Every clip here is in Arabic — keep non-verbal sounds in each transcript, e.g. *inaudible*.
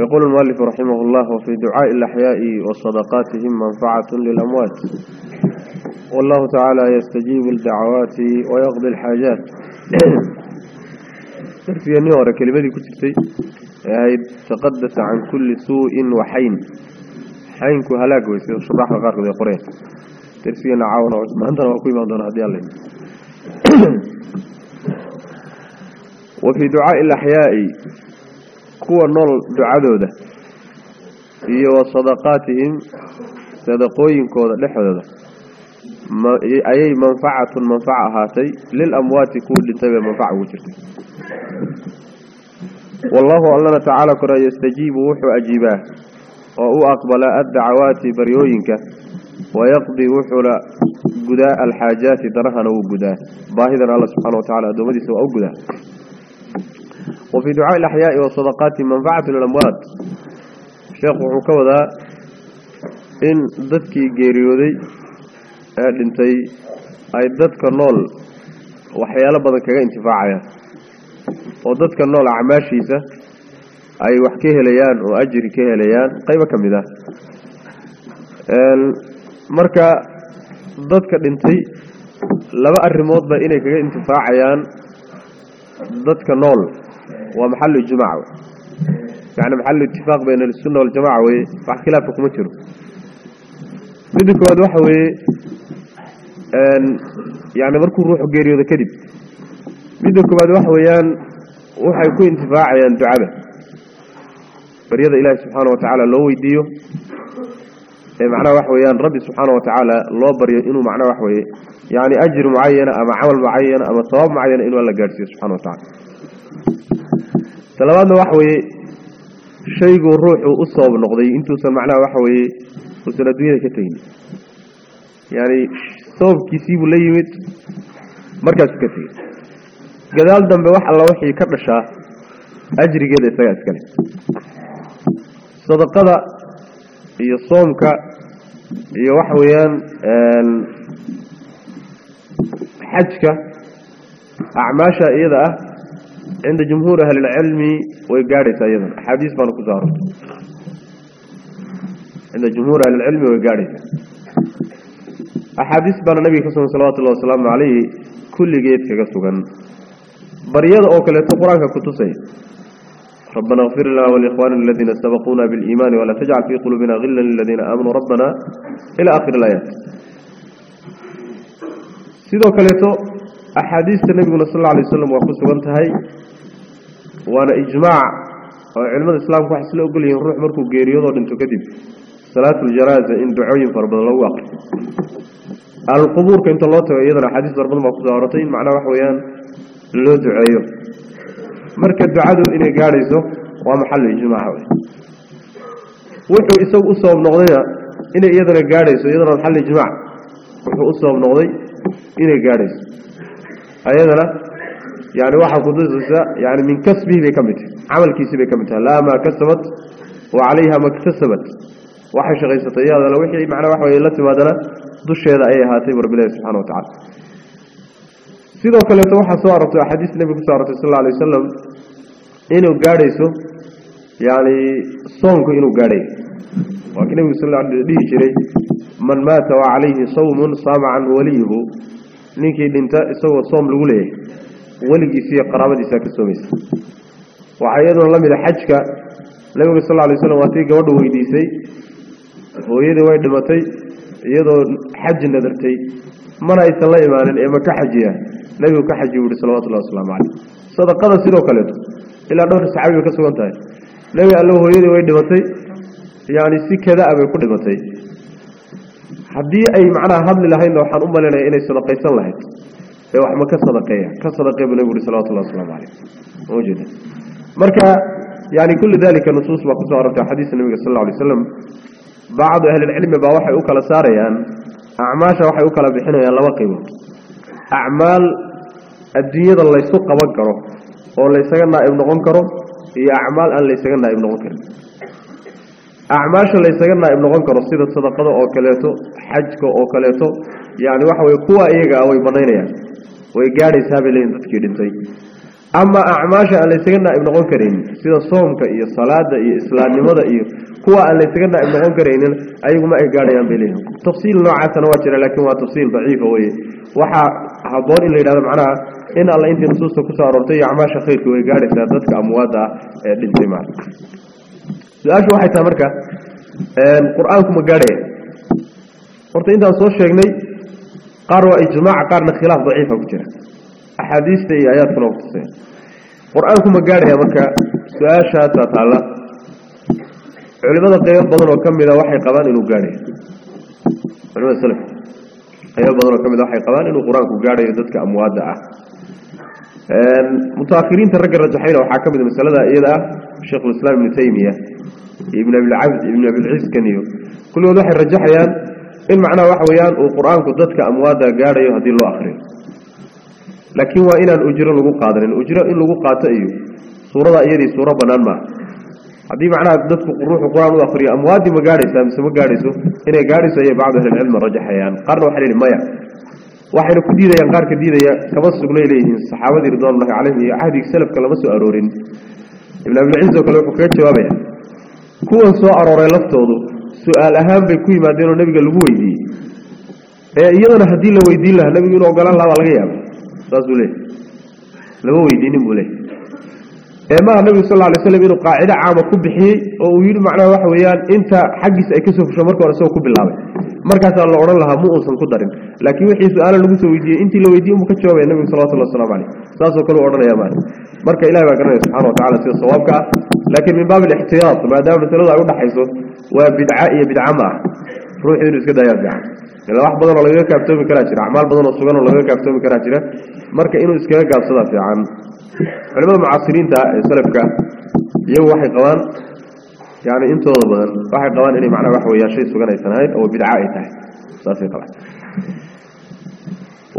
يقول المؤلف رحمه الله وفي دعاء الأحياء وصدقاتهم منفعة للأموات والله تعالى يستجيب الدعوات ويقضي الحاجات *coughs* في النور كلمة كتبتي هي تقدس عن كل سوء وحين حين كهلاك ويصير شرح *coughs* الله النور دعاء ذا هي وصدقاتهم صدقوين كوذا لحظة أي منفعة منفعة هاتي للأموات كل تبع منفعة وجرتي والله الله تعالى كرا يستجيب وحو أجيباه وهو أقبل الدعوات بريوينك ويقضي وحو قداء wafi ducaa اaxyaai wasadaqaati manfacatu lilamwaat sheekh wuxuu ka wadaa in dadkii geeriyooday ee dhintay ay dadka nool waxyaalo badan kaga intifaacayaan. Oo dadka nool acmaashiisa ay wax ka helayaan oo ajri ka helayaan qaybo ka mid ah. Marka dadka dhintay laba arrimoodba inay kaga intifaacayaan dadka nool waa maxalu ijmac yani maxalu itifaaq bayna alsunna waljamaca weye wax khilaafa kuma jiro. Midda koowaad waxa weeye yani markuu ruuxu geeriyoodo kadib midda koowaad waxa weeyaan waxay ku intifaacayaan ducada. Baryada ilaahi subxaana watacaala loo weydiiyo. Ee macnaha waxa weeyaan rabbi subxaana watacaala loo baryo inuu macnaha wax weeye yani ajir mucayana ama camal mucayana ama sabaab mucayana inuu alla gaadhsiiyo subxana watacala talabaadna waxa weeye shayguu ruuxu u sabab noqday intuusan macnaha waxa weeye usan adduunyada ka tegin. Yani sababkiisiibuu la yimid markaasuu ka tegey. Gadaal dambe wax alla wixii ka dhashaa ajrigeeda isagaa iskale sadaqada iyo soomka iyo waxa weeyaan xajka acmaasha iyada ah jumhuur ahlilcilmi way gaadhaysaa iyadana axaadiis baana kusoo arortay عند جمهور أهل العلم وقارئة أحاديث بان النبي صلوات الله وسلامه عليه كل جيد كسوغا بريض أو كلا القرآن كتسي. ربنا اغفر لنا والإخوان الذين سبقونا بالإيمان ولا تجعل في قلوبنا غلا للذين آمنوا. ربنا إلى آخر الآيات. سيدو كليتو أحاديث النبي صلى الله عليه وسلم وقصوا وأنا إجماع علم الإسلام كوحس لو قل ينروح مركو قيريوضو دنتو كدب صلاة الجنازة إن دعوين فربض الله واقع القبور كنت الله تعالى أيضا حديث فربض ما قصة عرطين معنى وحويان لو دعايو مركز دعاده إني قاريسو ومحل إجماع وحو إساو أصوب نغضينا إني أيضا قاريسو أيضا محل إجماع وحو أصوب نغضي إني قاريسو أيضا يعني واحد قدس يعني من كسبه بكمته عمل كيسي بكمته لا ما كسبت وعليها ما اكتسبت iyada la wixii macna wax way la timaadana dusheeda ay ahaatay rabbiga subhanahu wa ta'ala sidoo kale to waxa soo aragtay xadiis nabi ku soo aragtay sallallahu alayhi wasallam inuu gaadhayso yaani soonku inuu gaadhay waa kii nabi sallallahu alayhi wasallam jiray man maata wa alayhi sawmun sama an la mid ah xajka nabiga sallallahu alayhi wasallam waa tii gabadhu weydiisay hooyadii way dhimatay iyadoo xaj nadartay mana aysan la imaanin ee ma ka xajiya nabigu ka xaji wuhi salawatullahi wasalaamu calayh sadaqada sidoo kaleeto ilaa dhowr saxaabi bay ka sugan tahay nabi allo hooyadii way dhimatay yani si kada bay ku dhimatay haddii ay macnaha hadli lahaydna waxaan u malinaya inay sadaqaysan lahayd سوى حما كصدقية كصدقية بالنبي صلى الله عليه. وسلم موجودة. مركا يعني كل ذلك نصوص وقصوا عرفت حديث النبي صلى الله عليه وسلم. بعض أهل العلم بواحي أوكال ساريا أعماش واحي أوكال بحنا يلا وقيمة. أعمال الدنيا الله يسوق بكره والله يسجلنا ابن غنكره هي أعمال الله لا ابن غنكره acmaasha laysaga naa'ib noqon karo sida sadaqada oo kaleeto xajka oo kaleeto yani waxa weye kuwa iyaga ah way banaynayaan way gaadhaysaa bay leeyihiin dadkii dhintay. Ama acmaasha aan laysaga naa'ib noqon karaynin sida soomka iyo salaada iyo islaamnimada iyo kuwa aan laysaga naa'ib noqon karaynin ayagu ma ay gaadhayaan bay leeyihiin tafsiil noocaasana waa jira laakiin waa tafsiil daciifa weye waxaa haboon in la yidhahdo macnaha in alla intii nusuusta ku soo aroortay iyo acmaasha khayrka way gaadhaysaa dadka amwaadda ah ee dhintay maal سؤال شو حيث أمرك القرآن كما قاله قلت أنت أصول شيئني قاروا إجماع قارنا خلاف ضعيفة كتير أحاديث في آيات في نوع تسين القرآن كما قاله أمرك سؤال شاتة تعالى. علماء القيام بضل وكمل وحي قبان إنه قاله علماء السلف قيام بضل وكمل وحي قبان إنه قرآن كما قاله يددك أموادعه متأخرين ترقى الرجحين وحاكم إذا مسألة إيه الشيخ الإسلام ابن تيمية ابن أبي العبد ابن أبي العز كنيو. كل واحد رجح يان المعنى واحد ويان القرآن قدت كأموادا قاريو يهدي الله آخرين. لكن وإلى الأجر اللي هو قادر. الأجر اللي هو قاتئيو سورة إيري سورة بنان ما هذي معنى قدت كروح القرآن الآخرين أموادي ما قاريسا مجاري ما قاريسو هنا قاريسا هي بعض أهل العلم رجح يان قرروا حليل مايا. waxaa ku diidaya qaar ka diidaya kaba suugnay leeyeen saxaabada radhiyallahu anhu ahdi salaf سلف ma soo aroorin ibn abilciz oo kale wuxuu kaga jawaabaya kuwan soo arooray laftoodu su'aal ahaan bay ku yimaadeen oo nebiga lagu weydiiyey. Ee iyadana haddii la weydiin lahaa nebigu inuu ogolaan lahaa baa laga yaaba saasuu leeyahy lama weydiinin buu leeyahy ما النبي صلى الله عليه وسلم إنه قاعدة عامة كبحي ويقول معنا وحويان إنت حقس اكسف شمرك ورسوه كبالله مركز الله عرى لها أصلا قدرين لكن وحي سؤال اللي قلت ويدي إنت لو يدي أمك اتشوى بي النبي صلى الله عليه وسلم عليه ساسو كلو عرى يا مالي مركز إلهي باكرنا سبحانه وتعالى سيد صوابك. لكن من باب الاحتياط ما دام نسل الله عرى حيثه وبدعائي بدعمة. Ruuxu inuu iska daayaa fiican ila wax badan oo lagaga kaaftoomi karaa jira acmaal badan oo sugan oo lagaga kaaftoomi karaa jira marka inuu iskaga gaabsadaa fiican culimada mucaasiriinta ee salafka iyagu waxay qabaan yani intooda badan waxay qabaan inay macnaha waxa weeyaan shay sugan aysan ahayn oo bidca ay tahay saasay qabaan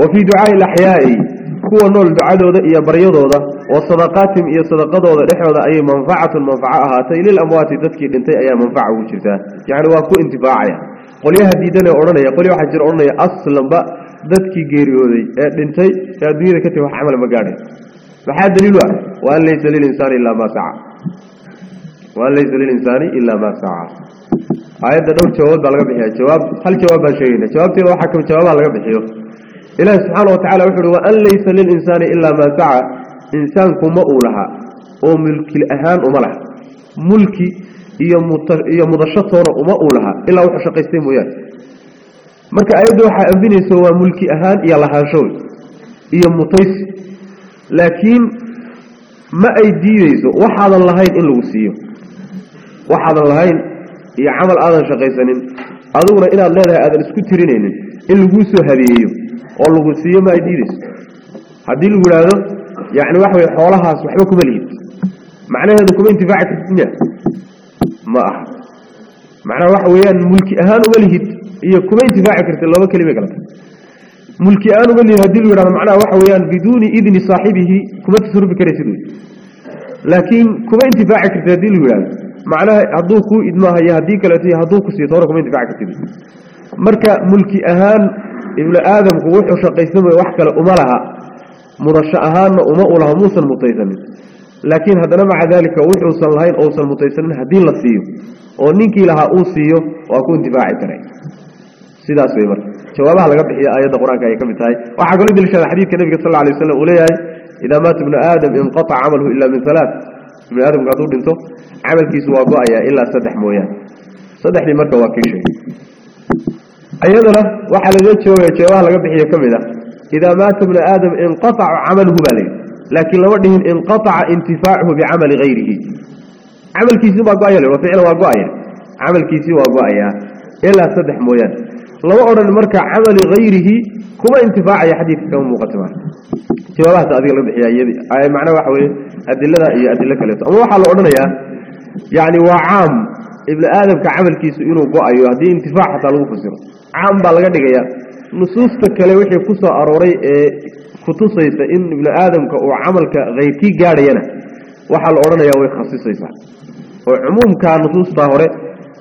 wa fii ducaai alaxyaai kuwa nool ducadooda iyo baryadooda wa sadaqaatihim iyo sadaqadooda dhexdooda ayay manfacatun manfaco ahaatay lilamwaati dadkii dhintay ayaa manfaca ugu jirtaa yacni waa ku intifaacaya dadkii geeriyooday ee dhintay ee adduunyada ka tegi wax camal ma gaadhay maxaa daliilu ah waan laysa lilinsaani ilaa maa saca waan laysa lilinsaani ilaa maa saca aayadda dhowr jawaabad baa laga bixiya jawaab hal jawaab baan sheegayna jawaabteeda waxaa kamid jawaabaha laga bixiyo ilaahi subxaana wa tacala wuxu uhi waan laysa lilinsaani ilaa maa saca insaanku ma uu laha oo mulki ahaan uma laha mulki shaqaystay mooyaane marka ayadda waxaa ambinaysa waa mulki ahaan iyo lahaansho iyo mutaysi laakiin ma ay diideyso waxaadan lahayn in lagu siiyo waxaadan lahayn iyo camal aadan shaqaysanin adiguna inaad leedahay aadan isku tirinaynin in laguu soo habeeyo oo lagu siiyo ma ay diideyso haddii lagu idhaahdo yacni waxa weye xoolahaas waxba kuma lihid macnaheedu kuma intifaaci kartid miya ما أه معنى واحد ويان ملكي أهان وليهد هي إيه كمين تباع كرت الله وكلمة قلت. ملكي أهان وليه هدل ورانا معنى واحد ويان بدون إذن صاحبه كمين تصرف كريسدون لكن كمين تباع كرت هدل ورانا معنى هدوكو إذن هي هديك التي هدوكو سيطارة كمين تباع كرت هدل مركة ملكي أهان إبلا آدم قوح وشاقي سمي وحكى لأمالها. مرشأ أهان وما موسى المطيزمين لكن هذا مع ذلك وحوصا لهين أوصا المتيسرين هذه الله سيئو ونينكي لها أوصيه وأكون دفاعي تنعي سيدا سيبر شوابها لقد بحي آيات قرآن كأي كمتاي وحاقوا لدي لشهد الحديث كنبي صلى الله عليه وسلم أولياي إذا مات ابن آدم انقطع عمله إلا من ثلاث. ابن آدم قطور دمته عمل في سواقوايا إلا صدح مويان صدح لمركة وكي شيء. أيضا وحالجت شوابها لقد بحي كمتاي إذا مات ابن آدم انقطع عمله بالي. Lama dhihin inqataca intifaacuhu bicamali hayrihi camalkiisii baa go-aya wa ficlan waa go-aya camalkiisii waa go-ayaa ilaa saddex mooyaane lama odhan marka camali hayrihi kuma intifaacaya xadiidka kama muuqata maa jawaabahaas adiga laga bixiya iyadii macnaha waxa weeye adilada iyo adilo kaleeto ama waxaa la odhanayaa yacni waa caam ibni aadamka camalkiisu inuu go-ayo haddii intifaac xataa lagu fasiro caam baa laga dhigaya nusuusta kale wixii gaadhayana waxaa la odhanayaa way khasisaysaa oo cumuumkaa nusuustaa hore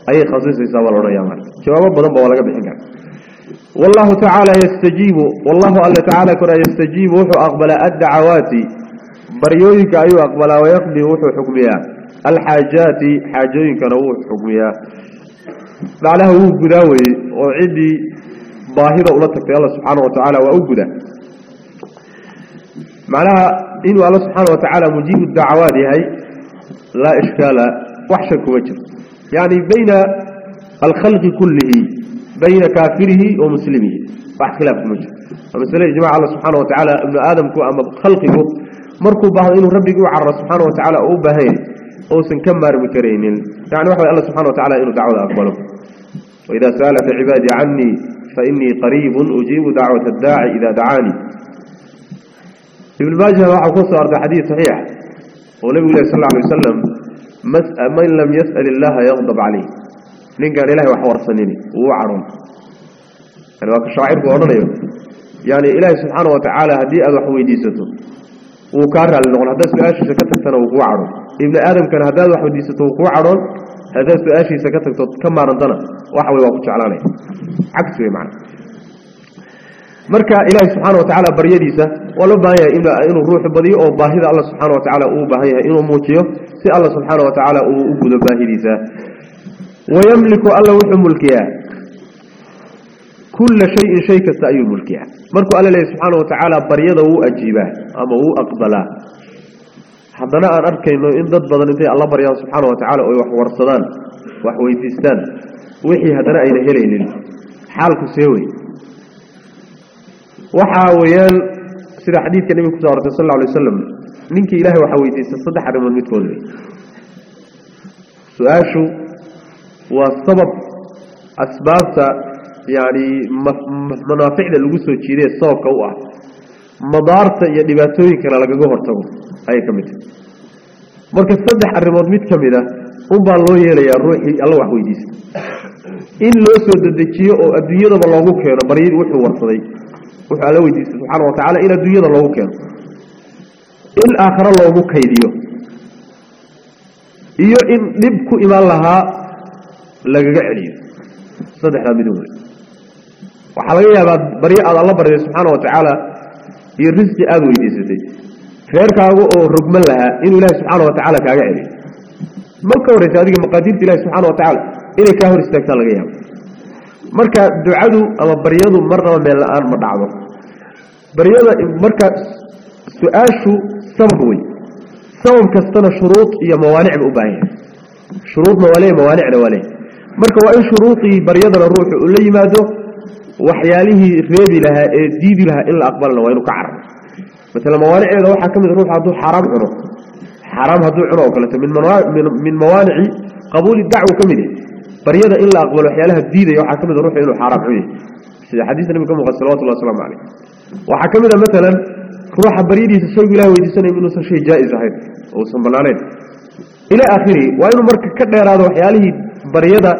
ayay khasisaysaa baa la odhanaya marka jawaabo badan ba waa laga bixin kara wallahu tacaala yastajiibu wallahu alla tacaala kora yastajiibu wuxuu aqbalaa addacawaati baryooyinka ayuu aqbalaa wayaqdii wuxuu xukmiyaa alxaajaati xaajooyinkana wuu xukmiyaa macnaha wuu gudaa weye oo ciddii baahida ula tagtay alla معناها إنه الله سبحانه وتعالى مجيب الدعوات هي لا إشكال وحش كوجه يعني بين الخلق كله بين كافره ومسلمه. واحد خلاف كوجه فمثلا يا جماعة الله سبحانه وتعالى ابن آدم كو أما خلقه مركو بها إنه ربي قوع على الله سبحانه وتعالى أو بهين أو سنكمر مكرين يعني واحد الله سبحانه وتعالى إنه دعوة أقبله. وإذا سألت عبادي عني فإني قريب أجيب دعوة الداعي إذا دعاني. ابن ماجه راح قصه أرد حديث صحيح والنبي صلى الله عليه وسلم من لم يسأل الله يغضب عليه من قال إله وحور سنيني وعرم الواقع الشاعر قولنا يوم يعني إله سبحانه وتعالى هدي أضحوي ديسته وكرر النقل هذا سؤال شو سكتك سنة وعرم ابن آدم كان هذا أضحوي ديسته وعرم هذا سؤال شو سكتك كم مرة دنا وحوي وقت عكسه معنى marka ilaahay subxaana wa tacaala baryadiisa waa loo baahan yahay inuu ruuxu badiyo oo baahida alla subxaana wa tacaala uu baahan yahay inuu muujiyo si alla subxaana wa tacaala uu u gudo baahidiisa. Wayamliku alla wuxuu mulkiyaa. Kulla shayin shay kasta ayuu mulkiyaa. Markuu alla leeyahy subxaana wa tacaala baryada wuu ajiibaa ama wuu aqbalaa. Haddana aan arkayno in dad badan intay alla baryaan subxaana wa tacala oy wax warsadaan wax weydiistaan wixii haddana ayna helaynin. Xaalku see wey ninkii ilahay waxaa weydiistay saddex arrimood midkood wey su-aashu waa sabab asbaabta yani manaaficda lagu soo jiidaye sababka u ah madaarta iyo dhibaatooyinkana lagaga hortago ayay ka mid tahay marka saddex arrimood mid ka mid a unbaa loo yeelayaa ruuxii alla wax weydiista in loo soo dedejiyo oo adduunyadaba loogu keeno baryadii wuxuu warsaday iyo in dhib ku imaan lahaa lagaga celiyo saddexdaa midun wey waxaa laga yaabaa baryo aad alla baryo subxaana wa tacaala iyo risqi aada weydiisatay reerkaaga oo rogman lahaa inuu ilaahi subxaana wa tacaala kaaga celiyo ma ka horreysa adiga maqaadiirta ilahi subxaana wa tacaala inay kaa hor istaagtaa laga yaabo marka ducadu ama baryadu marnaba meel la-aan ma dhacdo baryada marka su-aashu sabab wey sabab kastana shuruud iyo mawaanic ba u baahan yahay shuruudna waa leey mawaanicna waa leey marka waa in shuruudii baryadana ruuxu uu la yimaado waxyaalihii reebi lahaa ee diidi lahaa in la aqbalana waa inuu ka cararo maala mawaanicdeeda waxaa ka mid ruuxu hadduu xaaraam cuno xaaraam hadduu cuno oo kaleeto min mawaanici qabuuli dacwo ka mid waxaa ka mid ruuxu inuu xaaraam cun yahay sida xadiista nabiga ka muuqan salawatullah waslamu caleyh waxaa ka mid a maalan ruuxa baryadiisa isagu ilahi weydiisanaya inuusan shay jaa-is ahayn ousan banaanayn ilaa aakhirihi waa inuu marka ka dheeraado waxyaalihii baryada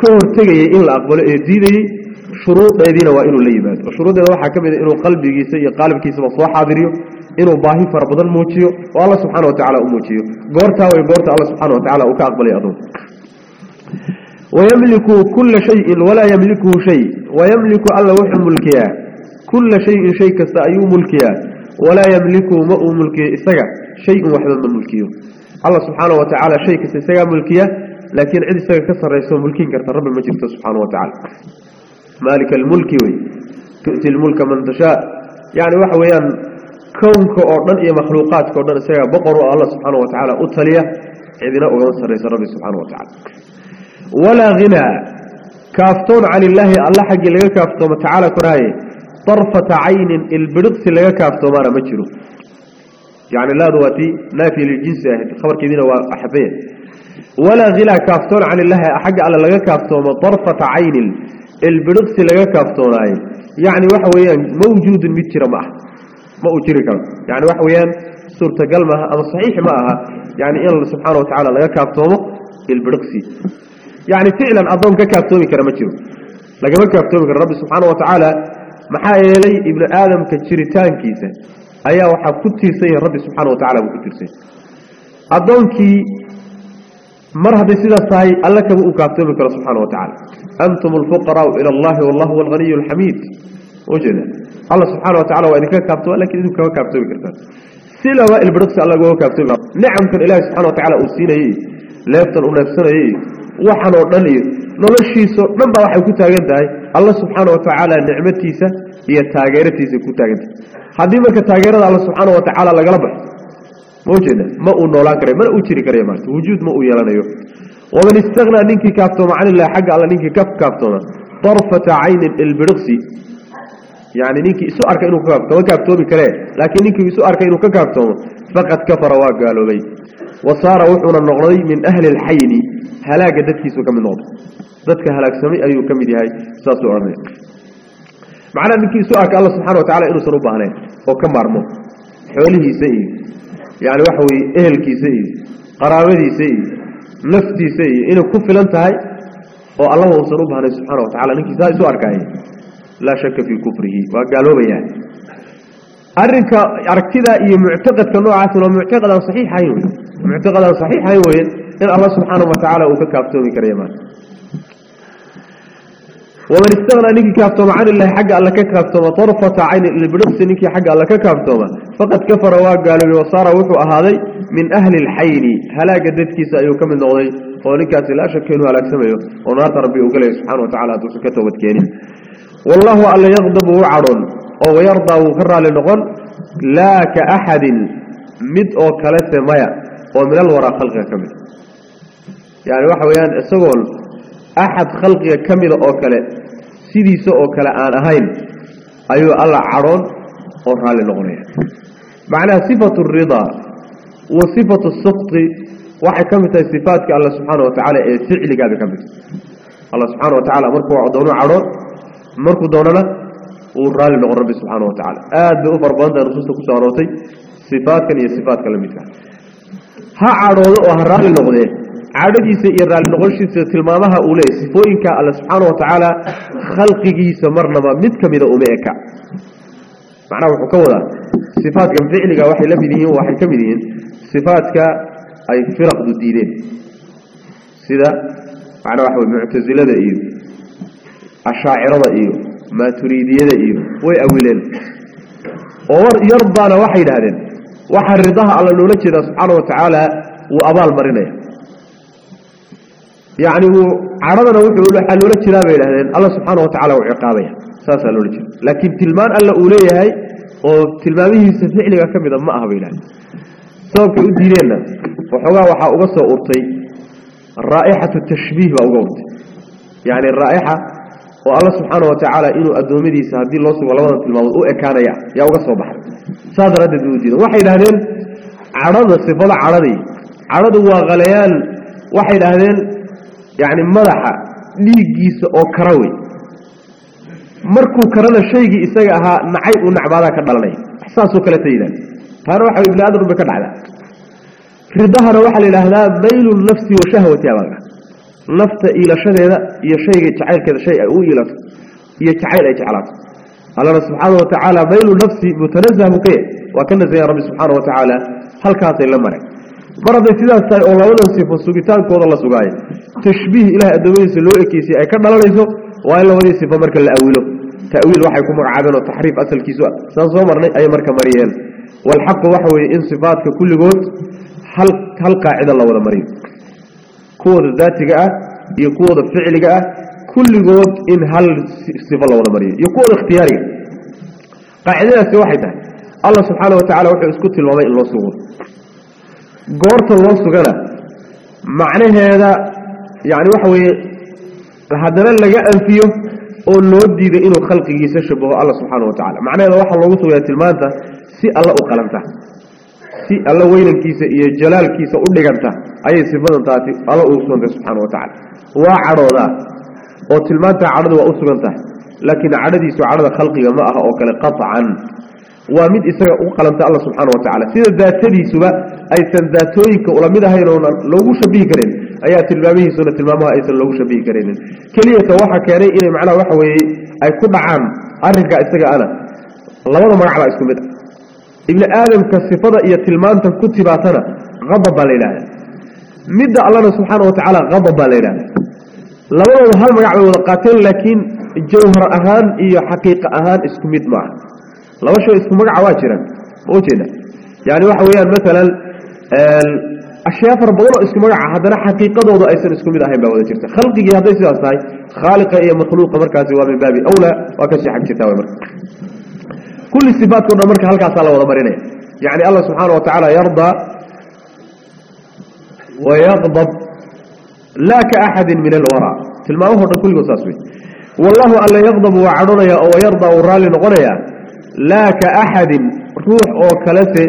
ka hortegayay in la aqbalo ee diidayey shuruudeediina waa inuu la yimaado oo shuruuddeeda waxaa ka mid a inuu baahi fara badan muujiyo oo alla subxana wa tacala u muujiyo goortaa way goorta ويملك كل شيء ولا يملكه شيء ويملك الله وحي ملكيا كل شيء شيء كستأيو ملكيا ولا يملك مؤو ملكيا إستقع شيء واحد من ملكيه الله سبحانه وتعالى شيء كستأيو ملكيا لكن عند إستقع كسر رئيسه ملكين كرت رب المجلس سبحانه وتعالى. مالك الملك تؤتي الملك من تشاء. يعني وحويا كونك أردن إيا مخلوقات كوردن إستقع بقر الله سبحانه وتعالى أتليا عندنا أغنصر رئيس ربي سبحانه وتعالى. ولا غنى. كافتون عن الله الله حق اللي كافتون. تعالى كراهي. طرفة عين البرد في اللي كافتون. مارا مجره يعني لا دواتي ما في الجنس. خبر كبير وأحبين ولا غنى كافتون عن الله حق على اللي كافتون. طرفة عين البرد في اللي كافتون. يعني وحويا موجود مجر معه ما أجريك يعني وحويا سورة قلمها. هذا صحيح معها. يعني إلا سبحانه وتعالى لقى كافتومه البرقسي يعني فعلا أظن ككابتومي كرمة جيرو لقد ككابتومي كرمة سبحانه وتعالى؟ محايا لي ابن آدم كتيرتان كيسا أيا وحاب كتير سيئا ربي سبحانه وتعالى وكتير سيئا أظن كي مرهد سيدة صحي ألك أكابتومي كرمة سبحانه وتعالى؟ أنتم الفقراء إلى الله والله هو الغني الحميد. وجد الله سبحانه وتعالى وإن ككابتومي ولكن إذن ككابتومي كرمة سيلا وإن برقص الله كككابتومي نعم كن إله سبحانه وتعالى أسيني نعم، لا يفتن أمنا بسنة إيه waxan oo dhan iyo noloshiisao dhan baa waxay ku taagan tahay. Alla subxaana watacaala nicmatiisa iyo taageeratiisa ku taagantahay haddii marka taageerada alla subxaana watacaala lagala baxo mjeeda ma uu noolaan kara mana uu jiri karay maanta wujuud ma uu yeelanayo. Waman istahnaa ninkii kaaftooma canilah xagga alla ninkii ka kaaftooma darfata caynin ilbiriqsi. Yani ninkii isu arka inuu kama kaaftoomi kare laakiin ninkii isu arka inuu ka kaaftoomo faqad kafara waa gaaloobay. وصار وحونا النغري من أهل الحيل. هلاك دتكي سوى كم النغري دتك هلاك سمي أيو كم دي هاي ساسو أرمي. معنا منكي سؤالك الله سبحانه وتعالى إنه سنوبه هنا وكم مرمو حوله سيد يعني وحوي أهلك سيد قرابه سيد نفتي سيد إنه كفل أنت هاي. الله سنوبه هنا سبحانه وتعالى. منكي سؤالك هاي. لا شك في كفره. وقالوا بيان. يعني أرنك أركذا يمعتقد كنوعات ولا معتقد أو صحيح هايون معتقد أو صحيح هايون إن الله سبحانه وتعالى أوفك كابتوني كريما ومن استغنى نكي كابتوما عن الله حق الله ككابتوما طرفة عين البلغس نكي حق الله ككابتوما فقد كفر وقال وصار وحو أهالي من أهل الحين هلا قدت كيسا يوكم النغضي قولنك أسلا شكينو على كسميه ونهات ربي أقلي سبحانه وتعالى دوسك توبت والله ألا يغضب وعرون oo wayardaa wuu ka raali noqon laa ka axadin mid oo kalese maya oo min alwaraa khalqiga ka mida yani waxa weeyaan isagoon axad khalqiga ka mida oo kale sidiisa oo kale aan ahayn ayuu alla cadhoon oo raalli noqonaya macnaha sifatu ridaa wa sifatu sukti waxay ka mid tahay sifaatka alla subxaana watacala ee ficligaabay ka mid tahay alla subxaana watacala markuu doono cadhoon markuu doonana uu raalli noqon rabbi subxaana watacala aad bay u fara badan tahay nusuusta kusoo aroortay sifaatkan iyo sifaatka la midka ha cadhoodo oo ha raalli noqdee cadhadiisa iyo raalli noqoshiisa tilmaamaha uu leeyahy sifooyinka alle subxaana watacaala khalqigiisa marnaba mid ka mida uma eka macnaha wuxuu ka wadaa sifaatkan ficliga waxay la mid yihiin waxay ما تريديه إيه وي أولين. أور يربانا وحيد هذين وحر رضاها على نولك يعني الله سبحانه وتعالى وأبال مرينيه يعني هو عرضنا وحيد نولك الله بيه هذين الله سبحانه وتعالى وعقابيه ساسا نولك لكن تلمان ألا أوليه هاي. وتلمانيه يستثنع لك كم يضمأها بيه لهذين سوف يؤدي لنا وحوغا وحا أغسى أورطي رائحة التشبيه وأغسى يعني الرائحة oo yidhahdeen alla subxaana watacaala inuu addoommadiisa haddii loo sugo labadan tilmaamood u ekaanaya yaa uga soo baxay saas daraaddeed bay u waxay idhahdeen cadhada sifada cadhadii cadhadu waa khalayaan waxay idhaahdeen yacni madaxa dhiiggiisa oo kara wey markuu karana shaygii isaga ahaa nacayb uu nacbaadaa ka dhalanaya saasoo kaleta yidhahde taana waxa ibni aadam bay ka dhacdaa ridahana waxaa la yidhaahdaa maylu nafsi wa shahwati abaaga ay u iilato iyo jacayl ay jeclaato allana subxaana watacaala maylu nafsi mutanazah buu ka yahay waa ka nasaya rabbi subxaana watacaala halkaasay la mareen mar hadday sidaas tahay oo labadan sifo sugitaankooda la sugaayo tashbiih ilahay addoommadiisa loo ekeysay ay ka dhalanayso waa in labadii sifo marka la awilo ta'wiil waxay ku magacaabeen oo taxriif asalkiisu ah saan soo marnay ayay marka mariyeen walxaqu waxa weeye in sifaatka kulligood hal hal qaacida la wada mariyo كود ذاتي أه يكود فعلك أه كل قود إن هل صفة الله ونبريه يكود اختياري. قاعدين اسي واحدة. الله سبحانه وتعالى وحي اسكت الوضع الله سبحانه قورت الله سبحانه. معنى هذا يعني وحوي الهدنان اللي جاءن فيه أو بإنه خلق انو يسشبه الله سبحانه وتعالى. معنى هذا وحوي الله سبحانه وتعالى سي الله أقلمته. Si alla weynankiisa iyo jalaalkiisa u dhiganta ayay sifadan taasi alla ugu sugantay subxaana watacala waa cadhoodaa oo tilmaanta cadhadu waa u sugan tahay laakiin cadhadiisu cadhada khalqiga ma aha oo kale qaطcan waa mid isaga u qalanta alla subxaana watacala sida daatadiisuba aysan daatooyinka ula mid ahayn oona loogu shabihi karin ayaa tilmaamihiisuna tilmaamaha aysan loogu shabihi karaynin keliyata waxa keenay inay macnaha waxa weeye ay ku dhacaan arrinka isaga ana labada magac baa isku mid ah ibni aadamka sifada iyo tilmaanta ku tibaatana qadab baa la yidhahda midda allana subxaana watacaala qadab baa la yidhahda labadooda hal magac bay wada qaateen laakiin jawhar ahaan iyo xaqiiqa ahaan isku mid maaha. Laba isku magaca waa jiraan ma ujeeda yani waxa weeyaan maalan ashyaa fara badan oo isku magaca haddana xaqiiqadooda aysan isku mid ahayn baa wada jirta. Khalqigii hadday sidaas tahay khaaliqa iyo makhluuqa markaasi waa min baabi awla waa ka sii xag jirtaa marka كل صفات كنا مركها لك على وضع مرينيه يعني الله سبحانه وتعالى يرضى ويغضب لا كأحد من الوراء تلمعوه هنا كل قصاصوه والله ألا يغضب وعنونيا أو يرضى ورال غنيا لا كأحد روح أو كلاسة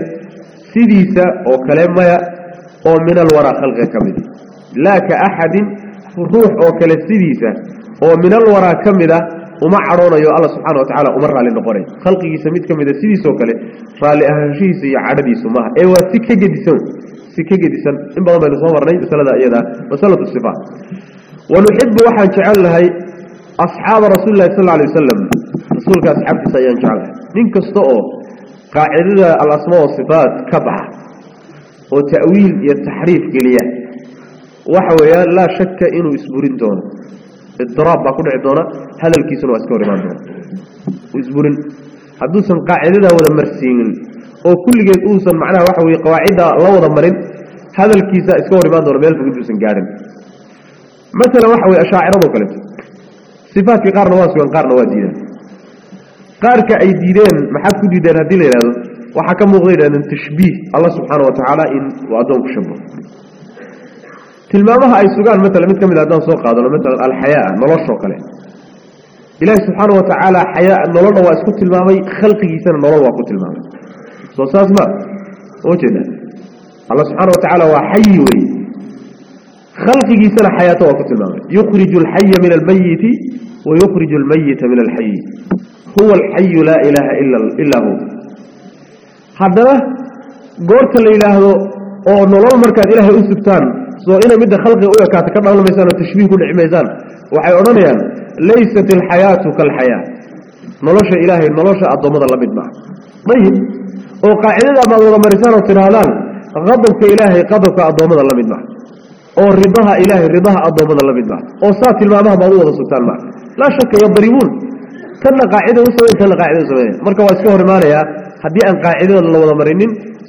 سديسة أو كلامية أو من الوراء خلق كمده لا كأحد روح أو كلاسة سديسة أو من الوراء كمده وما حرونا يا الله سبحانه وتعالى أمر على النقرين خلقي سميت كم إذا سيدي سوكله فعلى أهل شيء سيع عربي سماه أيوة سكه جديسون سكه جديسون إن بعض من الصور نيجي مسألة أيها ذا مسألة الصفاء ونحب واحد شعل هاي أصحاب رسول الله صلى الله عليه وسلم. رسولك أصحاب سيان شعل. من كستوه قاعدة الأسماء والصفات كبع وتأويل يتحريف قليا. وحويا لا شك إنه يسبرين دونه الضراب بقول عدنا هل الكيس اللي أذكره ما عندنا وزبون حدوثن قاعدة ولا مرسين أو كل جزء أوصل معناه وحوي قواعدها الله ودمرين هذا الكيس أذكره ما عندنا ربيال في جزءن مثلا وحوي أشاعر ما كلمت صفات في قارن واسو قارن واجيدا قار كأيديين محب كدي ده هذيل هذا وحكم مغيرا تشبيه الله سبحانه وتعالى إن وأدوم شبه qaadano maalan alxayaa noloshoo kale ilaahi subxaana wa tacaala xayaa nololna waa isku tilmaamay khalqigiisana nolol waa ku tilmaamay soo saas ma oo jeeda allah subxaana wa tacaala waa xayi wey khalqigiisana xayaato waa ku tilmaamay yukhriju alxaya min almayiti wa yukhriju almayita min alxayi huwa alxayu laa ilaaha ilaa hu haddana goorta la yidhaahdo oo nolol markaad ilaahay u sugtaan سو إنا مدة خلق أيوة كاتك كم هلا مثلا تشبيه كل عميزان وحيرانيا ليست الحياة كالحياة. ملاش إلهي ملاش أضم هذا الله بدمع مين طيب. وقاعدة ما هو مرسان وتنالان غضبك إلهي غضبك أضم هذا الله بدمع أو رضاها إلهي رضاها أضم هذا الله بدمع أو سات المعمه ما هو سلطان لا شك يضربون. كنا قاعدة وصلنا كنا قاعدة وصلنا مركب واسكور مالها حدي أن قاعدين الله ولا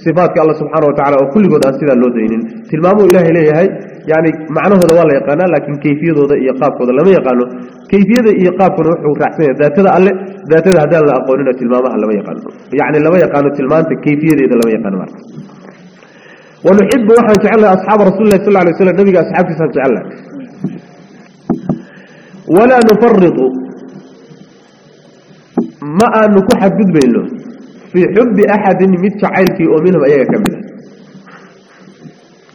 صفات الله سبحانه وتعالى وكل جود أسير الله دينين تلمامه إله إليه هاي يعني معناه هذا والله يقانا لكن كيفية هذا إيقاف هذا لم يقانو كيفية إيقاف هذا روح وكحسنية ذات هذا ألي ذات هذا هذا اللي أقولنا تلمامه لم يقانو يعني لم يقانو تلمانت كيفية هذا لم يقانو مرت ونحب واحد تعالى أصحاب رسول الله صلى الله عليه وسلم نبي أصحاب تسال تعالى ولا نفرط ما أنك حد بينه في حب أحد من تعالك ومنهم منهم أيها كمنا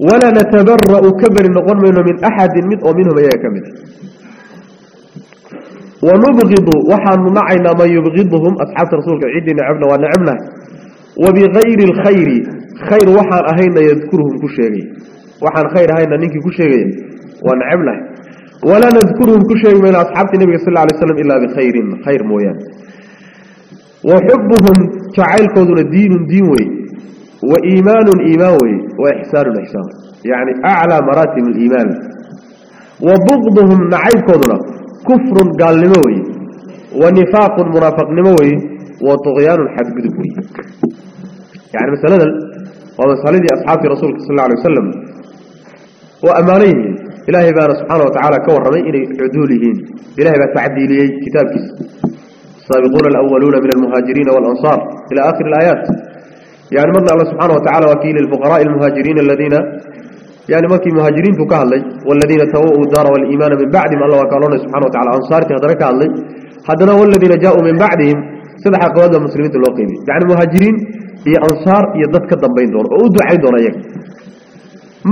ولا نتبرأ كبر نقول من أحد من ومنهم منهم أيها كمنا ونبغض وحن معنا من يبغضهم أصحاب رسولك عيدنا عبنا ونعمنا. وبغير الخير خير وحن أهينا يذكرهم كشيري. وحن خير أهينا ننكي كشيري ونعمنا. ولا نذكرهم كشيري من أصحاب النبي صلى الله عليه وسلم إلا بخير خير مويان. وحبهم جعل كذل دين دين وي وإيمان إيمان وي وإحسان إحسان. يعني أعلى مراتب الإيمان. وبغضهم نعيب كذل كفر قال نموي ونفاق مرافق نموي وطغيان حق بدكوي يعني مثلا ومثلا دي أصحاب رسول الله صلى الله عليه وسلم وأمانيه إلهي بان سبحانه وتعالى كورمين إلي عدولهين إلهي بان تعديليه كتاب كسر alay wasalam waa ammaano yihiin ilaahay baana subxaana wa tacaala ka warramay inay cuduul yihiin ilahay baa tacdiiliyey kitaabkiisa السابقون الأولون من المهاجرين والأنصار إلى آخر الآيات. يعني مرنا الله سبحانه وتعالى وكيل الفقراء المهاجرين الذين يعني مكي مهاجرين تكهلي والذين توؤوا الدار والإيمان من بعدهم. الله وكالونه سبحانه وتعالى أنصار تهدرك هلي حدنا والذين جاءوا من بعدهم. سدح قواد المسلمين الوقيمين يعني مهاجرين هي أنصار يضدك الضبين دون أودوا عين دون أيك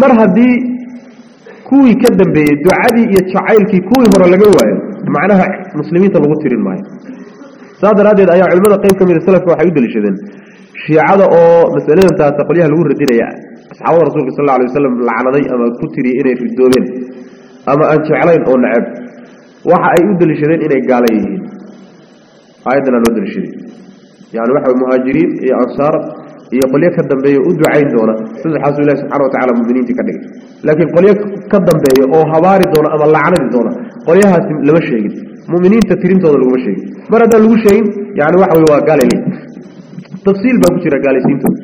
مر هدي كوي كدن بي. دعادي يتشعيلكي كوي هر لقوة. معناها مسلمين تلغتر الماء saa صدر هذه الآية علماء قيم كم يرسلك وحيد للشذن شيعة أو مسألة أنت تقوليها الورد دين يا أصحاب الرسول صلى الله عليه وسلم لعن ذي أما كتري إني في الدولين أما أنت علين أو نعب وحيد للشذن إني قال إيهين هذا الورد للشذن يعني واحد المهاجرين يا أنصار iyo qolyo ka dambeeya u ducayn doona saddexaasuu ilahi subxana wa tacala muminiintii ka dhigay laakiin qolyo ka dambeeya oo habaari doona ama lacnadi doona qolyahaasi lama sheegin muminiinta tirintooda laguma sheegin mar haddaan lagu sheegin yani waxa wey waa gaalay tafsiil baa ku jira gaalaysiintooda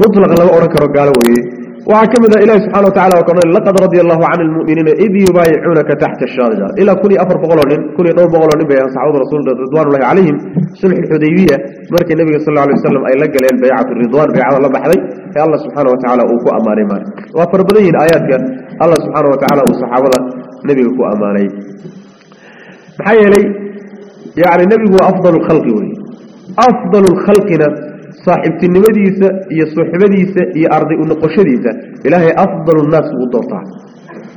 mutlaqa lama odhan karo gaalo weeye waxaa ka mid ah ilahi subxana wa tacala waa ka odhan laqad radia allahu cani lmu'miniina id yubaayicuunaka taxta ashajara ilaa kun iyo afar boqoloo nin kun iyo dhowr boqoloo nin bay ahaan saxaabada rasuulka ridwanullahi calayhim sulx alxudaybiya markii nabiga sal alla alay wasalam ay la galeen baycatu ridwan baycada la baxday ee allah subxaana wa tacala uu ku ammaanay maali waa fara badan yihin aayaadka allah subxaana wa صاحب تنمديسة هي صحبديسة هي أرض النقشديسة إلهي أفضل الناس وضطع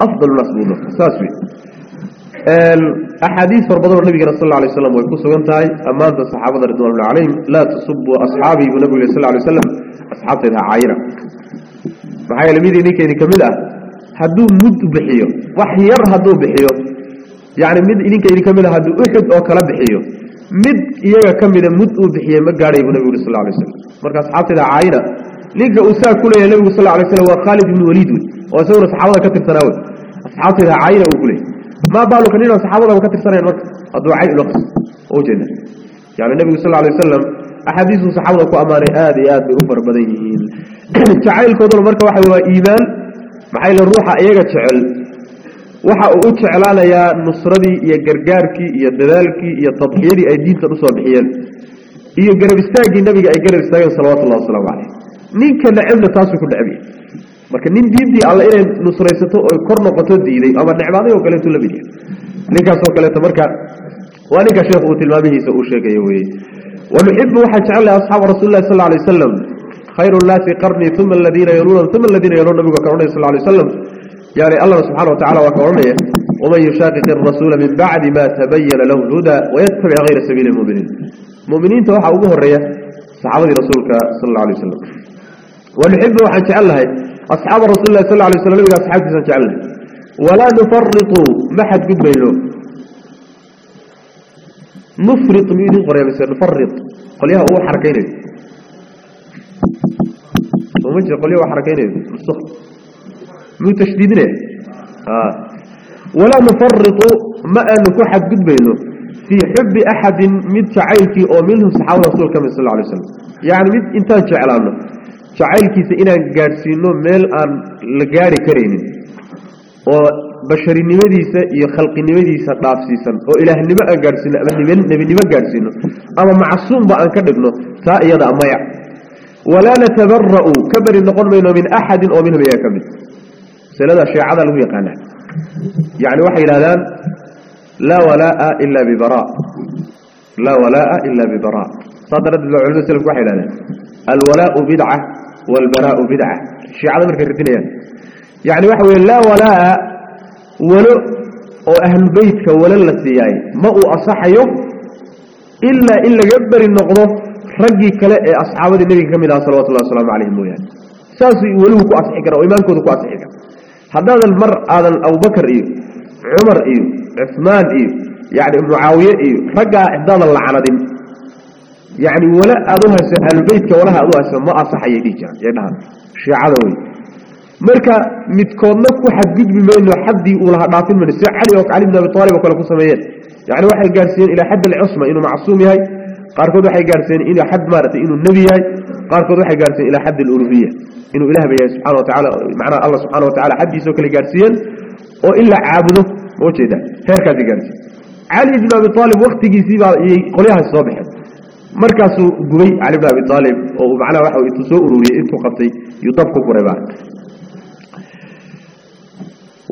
أفضل الناس وضطع ساسوي. الأحاديث فربضوا النبي صلى الله عليه وسلم. ويقصوا قمتاي أما أنت صحابة رضوان الله عليهم لا تصبوا أصحابي ونبي صلى الله عليه وسلم. أصحابتها عائرة معايا لميدي نيكا نكملة هدو مد بحيو. وحيار هدو بحيو. يعني ميدي نيكا نكملة هدو أحد أو كلا بحيو. Marka asxaabtayda caayina ninka uu saa ku leeyahy nabigu sal lay slam waa khaalid ibnu waliid wey oo isaguna saxaabada ka tirsanaa wey asxaabtayda caayina uu ku leeyay maa baaluka ninaan saxaabadaba ka tirsanayn marka hadduu cayn unoqos oo ujeeda yani nabigu sal lay wasalam axaadiisuu saxaabada ku ammaanay aada iyo aad bay u fara badan yihiin jacaylkooduna marka waxa waa iimaan maxaa yile ruuxa iyaga jecel waxa uu u jeclaanayaa nusradii iyo gargaarkii iyo dadaalkii iyo tadxiyadii ay diintan usoo bixiyeen iyo garab istaaggii nabiga ay garab istaageen salawatullahi wasalaamu caleyh ninka necebna taasuu ku necbiya marka nin diintii alle inay nusraysato oy kor noqoto diiday ama necbaaday oo kaleetu la mid yahay ninkaasoo kaleeto marka waa ninka sheekhu uu tilmaamihiisa uu sheegayo weye wanuxibu waxaa jecelnahay asxaaba rasuli lahi sal lay wasalam khayru nnaasi qarnii uma aladiina yaluunahum uma aladiina yaluun nabigu ka odhanaya sal lay wasalam يعني الله سبحانه وتعالى وكرمه ومن يشاقق الرسول من بعد ما تبين له الهدى ويتبع غير سبيل المؤمنين. المؤمنين توحى الرياح صحابة رسولك صلى الله عليه وسلم. ونحب وحن هي أصحاب رسول الله صلى الله عليه وسلم أصحابك سنشعلها ولا نفرط ما حد قد بينه. نفرط من يدقر يا بسير نفرط. قل يا هو حركيني ومجر قل يا هو حركيني الصخر tashdiidinaya walaa nufaritu ma aanu ku xadgudbayno fii xubi axadin mid jacaylkii oo minhum saxaabada rasul ka mid sal lay slam yacni mid intaan jeclaano jacaylkiisa inaan gaadhsiino meel aan la gaari karaynin oo basharinimadiisa iyo khalqinimadiisa dhaafsiisan oo ilaahnimo aan gaadhsiino ama nebinimo gaadhsiino ama macsuumba aan ka dhigno taa iyada maya walaa natabara'u ka beri noqon mayno min axadin oo minhum iyaga ka mid سلدا شيعه لو يقانا يعني وحي الان لا ولاء إلا ببراء. لا ولاء إلا ببراء. صدرت العلماء سلف وحي الان الولاء بدعة والبراء بدعة. شيعه مركزيه يعني وحي لا ولاء ولو أو أهل البيت ولا لسياي ما أصح يوم؟ إلا إلا جبر النقض. رجي كلا اصحاب النبي كما صلى الله عليه وسلم عليهم يعني ساسي ولو كو اصحي كره ايمانك كو اصحي هذا المر هذا أبو بكر إيه عمر إيه عثمان إيه يعني معاوية إيه رجع إحدى الله يعني ولا أروها سهل البيت ولا أروها سماء صحيح ليش يعني نعم شيء عروي مركا متكونك وحدد بما إنه حد يقولها ناطين من علي يوك علي بن أبي طالب وكل قصميات يعني واحد جالسين إلى حد العصمة إنه معصوم هاي قارفود واحد جالسين إلى حد مارت إنه النبي هاي qaarkood waxay gaarsiiyeen ilaa xad maaragtay inuu nebi yahay qaarkood waxay gaarsiiyeen ilaa xadd aluluhiya inuu ilahba yahay subxana watacala macnaha alla subxana watacala xaddiisoo kale gaarsiiyeen oo in la caabudo ma ujeeda heerkaasay gaarsiiyen cali bn abi aalib waktigiisii baa qolyahaasi soo baxeen markaasuu gubay cali bn abi aalib oo uu macnaha waxa intuu soo ururiyey intuu qabtay yuu dab ku furay ba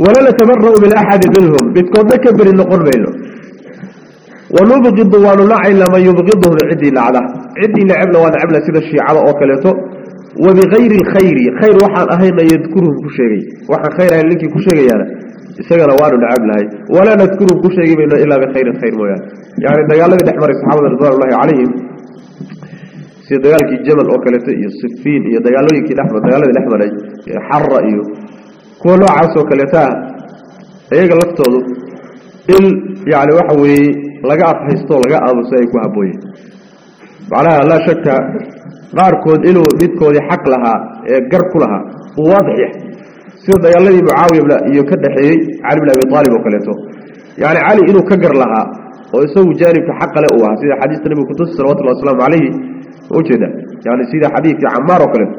wala natabara'u min axadi minhum midkoodna ka beri noqon mayno wanubqidu waanu nacayna man yubqiduhum ciddii nacda ciddii necebna waa necebna sida shiicada oo kaleeto wabikayri lkhayri khayr waxaan ahayna yadkuruhum ku sheegay waxaan khayr ahayn ninkii ku sheegayaana isagana waanu neceb lahay walaa nadkuruhum ku sheegi mayno ilaa bikhayrin khayr mooyaane yani dagaaladii dhex maray saxaabada ridwanullahi calayhim sida dagaalkii jamal oo kaleeto iyo sifiin iyo dagaalooyinkii dhex dagaaladii dhex ah laga afhaysto laga aamuso ay ku habooyeen macnaha laa shaka qaarkood inuu midkoodii xaq lahaa ee gar ku lahaa uu waadix yahay sida dagaaladii mucaawiya iyo ka dhexeeyey cali bin abi aalib oo kaleeto yani cali inuu ka gar lahaa oo isagu jaanibka xaqale uu ahaa sida xadiista nabiga kutusi salawatullahi wasalaamu calayhi ujeeda yani sida xadiidkii camaar oo kaleeto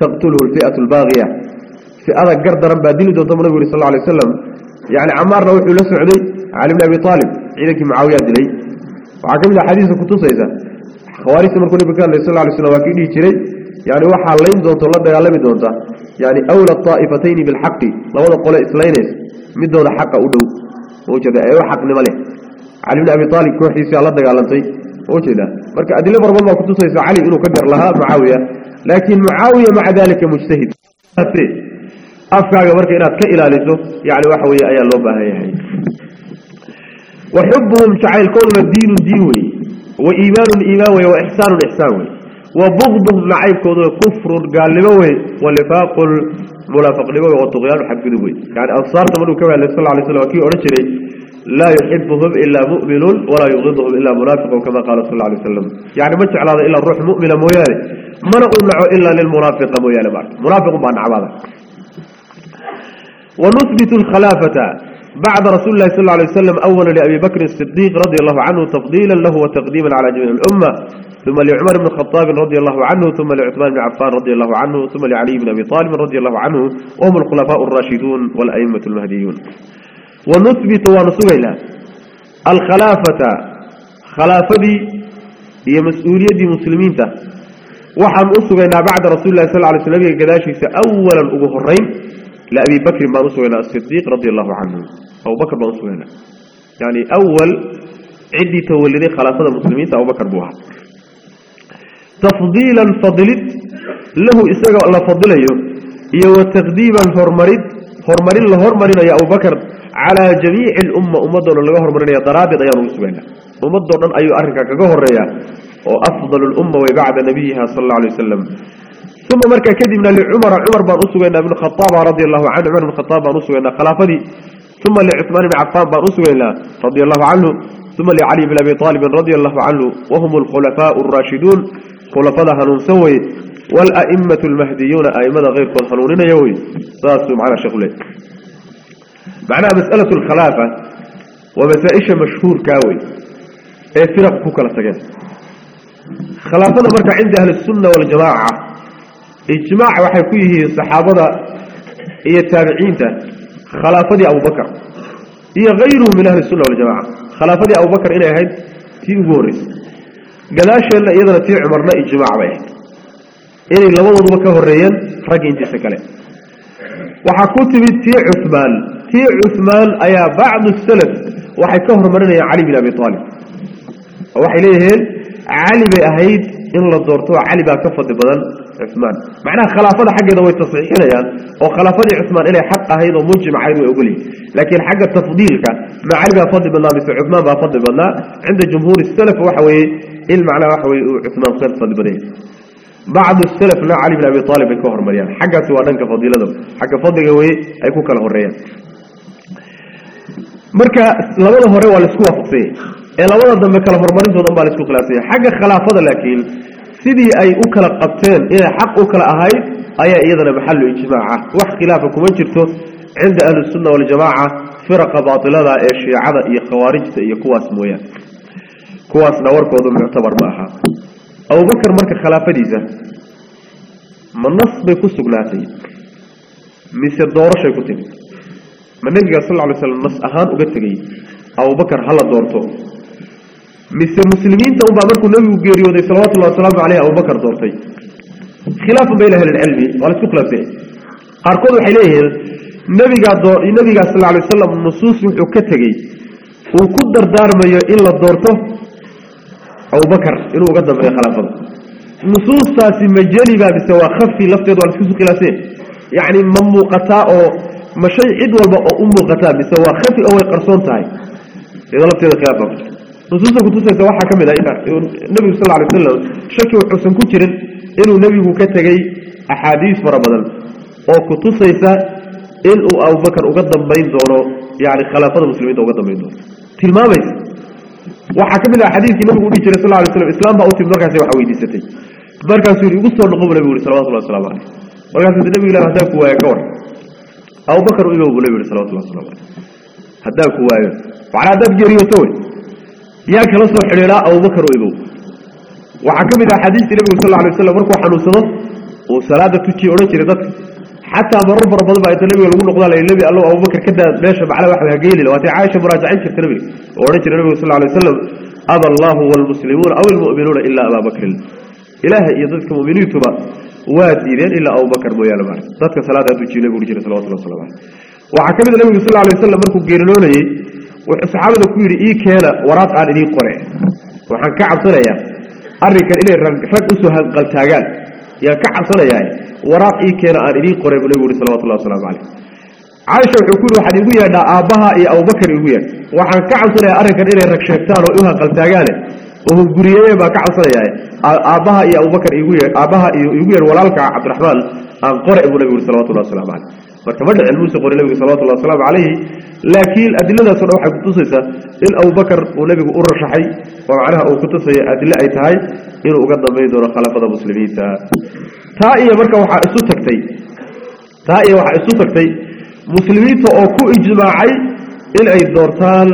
taqtulhu alfi'atu albaaqiya fi'ada gar daran baa dili doonta nabigu yuri sal lla alay waslam yani camaarna wuxuu la socday cali bni abi عينك معاوية دلي وعكمل حديث كتوسة إذا خوارث من كل بكان ليس الله عليه وسلم وكيني تري يعني هو حالين دون طلاب بيعلم دون ذا يعني أول الطائفتين بالحق لا هذا قول إسلاين من دون حق أدو هو كذا أي حق نمله علي بن أبي طالب كوحي سي الله دقالن طي هو كذا مرك أدلة برب الله كتوسة إذا علي إنه كبر لها معاوية لكن معاوية مع ذلك مجتهد أفكار مرك إنها تكئلة لسه يعني وحوية أي الله بها يحيي وحبهم شعائر كون دين دينوي وإيمان إيمان وإحسان إحسان وبغضهم معي كونوا كفر قالوا ونفاق المنافق لبوي وطغيان حق دبوي يعني أنصار تمنوا كما صلى الله عليه وسلم وكي لا يحبهم إلا مؤمن ولا يغضهم إلا منافق كما قال صلى الله عليه وسلم. يعني ما على هذا إلا الروح المؤمنة مويالي ما نقول معه إلا للمنافق مويالي بعد. منافق بعد نعم عبادة ونثبت الخلافة. بعد رسول الله صلى الله عليه وسلم أولا لأبي بكر الصديق رضي الله عنه تفضيلا له وتقديما على جميع الأمة ثم لعمر بن الخطاب رضي الله عنه ثم لعثمان بن عفان رضي الله عنه ثم لعلي بن أبي طالب رضي الله عنه وهم الخلفاء الراشدون والأئمة المهديون. ونثبت ونصبنا الخلافة خلافة هي مسؤولية مسلمين وحن أصبنا بعد رسول الله صلى الله عليه وسلم كذلك أولا أبو لأبي بكر ما نسوينا الصديق رضي الله عنه. أبو بكر ما نسوينا يعني أول عدي تولدي خلافة المسلمين أبو بكر بوها. تفضيلا فضلت. له إساق الله فضله. يو تقديما هرمرد هرمرين لهرمرين يا أبو بكر. على جميع الأمة. أمدنا لغا هرمرين يا ضرابط يا نسوينا أمدنا أي أركا كغهر يا وأفضل الأمة وبعد نبيها صلى الله عليه وسلم. ثم مركا كدبنا لعمر. عمر بن أسوينا بن الخطاب رضي الله عنه. عمر بن الخطاب بن أسوينا خلافدي ثم لعثمان بن عفان بن أسوينا رضي الله عنه. ثم لعلي بن أبي طالب رضي الله عنه. وهم الخلفاء الراشدون. خلفاء هنون سوي. والأئمة المهديون أئمة غير هنونين يوي. ساسوا معنا شغلين معناها مسألة الخلافة ومسائش مشهور كاوي. إيه فرق كوكا لسجن خلافة مركا عند أهل السنة والجماعة. إجماع وحي فيه الصحابة هي التابعين خلافة أبو بكر. هي غيره من أهل السنة والجماعة. خلافة أبو بكر إلى هيد في بوري؟ قلاش إلا إذا في عمرنا إجماع به. إلا لو أبو بكر هريان رجين دي سكالي. وحكوت بتي عثمان. تي عثمان أيا بعض السلف. وحي كهر مرنا يا علي بن أبي طالب. وحي ليه علي بأهيد la doorto Ali baa ka fadli badan عثمان. معناها خلافة حقنا ويتصحيحنا يعني. وخلافة عثمان إلى حق هيدا مجمع عين ويقولي لكن حق التفضيل كان مع علي بفضل بالله بس عثمان بفضل بالله عند جمهور السلف وحوي المعنى وحوي عثمان خير فضل بالله بعض السلف لا علي بن أبي طالب يكوهر مريان. حق سوى دنك فضيلة حق فضل هو أيكوك labada hore waa la isku waafaqsay ee labada dambe kala hormarintoodan baa la isku khilaafsay xagga khilaafada laakiin sidii ay u kala qabteen inay xaq u kala ahayd ayaa iyadana maxallu ijmaaca wax khilaafa kuma jirto cinda ahli sunna waljamaaca firaqa baatilada ee shiicada iyo khawaarijta iyo kuwaas mooyaan kuwaasna warkoodu muctabar ma aha abubakar marka khilaafadiisa ma nas bay ku sugnaatay mise doorashay ku timid ma nebiga sal alay slam nas ahaan uga tegay abubakar hala doorto mise muslimiinta unbaa markuu nabigu geeriyooday salawatullahi wasalaamu caleyh abubakar doortay khilaafan bayna ahli lcilmi waa la isku khilaafsanya qaarkood waxay leeyihiin nabigaa doo nabigaa sal alay wasalam nusuus wuxuu ka tegey uu ku dardaarmayo in la doorto abubakar inuu uga dambeeyo khilaafada nusuustaasi ma jeliba mise waa khafi lafteed waa la isku khilaafsanya yacni ma muuqataa oo ma shay cid walba oo u muuqataa mise waa khafi oo way qarsoon tahay iyadoo lafteeda khilaaf baa نصوصا كتوسا سواحا كاملا النبي صلى الله عليه وسلم شكي وحسن كتير إنه النبي كتغي أحاديث فرمضان وكتوسا إنه أبو بكر أقدم بين دونه يعني خلافة المسلمين أقدم بين دونه تلمامي وحا كاملا حديث كي نبي صلى الله عليه وسلم إسلام بأوتي بلغة سيوحا ويديستي بركة سوري يقصر نقوم النبي صلى الله عليه وسلم بركة سيد النبي له هداك هو يكور أبو بكر أقدم بين دونه صلى الله عليه وسلم هداك هو يكور وعلى هداك جريوتوي يا كلا صو حريرة أو بكر وإبو وعكب إذا حديث النبي صلى الله عليه وسلم ركوا حلو صلاة وصلاة تكشي ولا كردة حتى مرة مرة بضبع النبي يقول نقول على النبي الله أو بكر كده ليش على واحد يجيل لو عايشة مراجعة عيش النبي. ورجع النبي صلى الله عليه وسلم أبى الله والمسلمون أو المؤمنون إلا أبا بكر. إله يذكر المؤمنين تبا وادين إلا أبو بكر ويا لمار ذكر صلاة تكشي النبي ورجع صلى الله عليه وسلم. وعكب إذا النبي صلى الله عليه وسلم ركوا جيلونه wuxuu saxaabada ku yidhi ii keena waraaq aan idiin qore waxaan ka cabsanayaa arrinkan inay rag usoo hanqaltaagaan yaan ka cabsanayaa waraaq ii keena aan idiin qoray buu nabigu uhi salawatullahi waslamu caleyh caaisha wuxuu ku yidhi waxaad igu yeedhaa aabbaha iyo abubakar igu yeedh waxaan ka cabsanayaa arrinkan inay rag sheegtaan oo u hanqaltaagaane oo hunguriyeeyeen baan ka cabsanayaa aabbaha iyo abubakar igu yeedh aabbaha iyo igu yeedh walaalka cabdiraxmaan nabigu marka ma dhicin muuse qori nabigu salawatullahi wasalaamu calayhi laakiin adiladaasoo dhan waxay kutusaysaa in abubakar uu nebigu u rashaxay oo macnaha uu kutusaya adile ay tahay inuu uga dambayn doono khalaafada muslimiinta taa iyo marka waxaa isu tagtay taa iyo waxaa isu tagtay muslimiinta oo ku ijmaacay in ay doortaan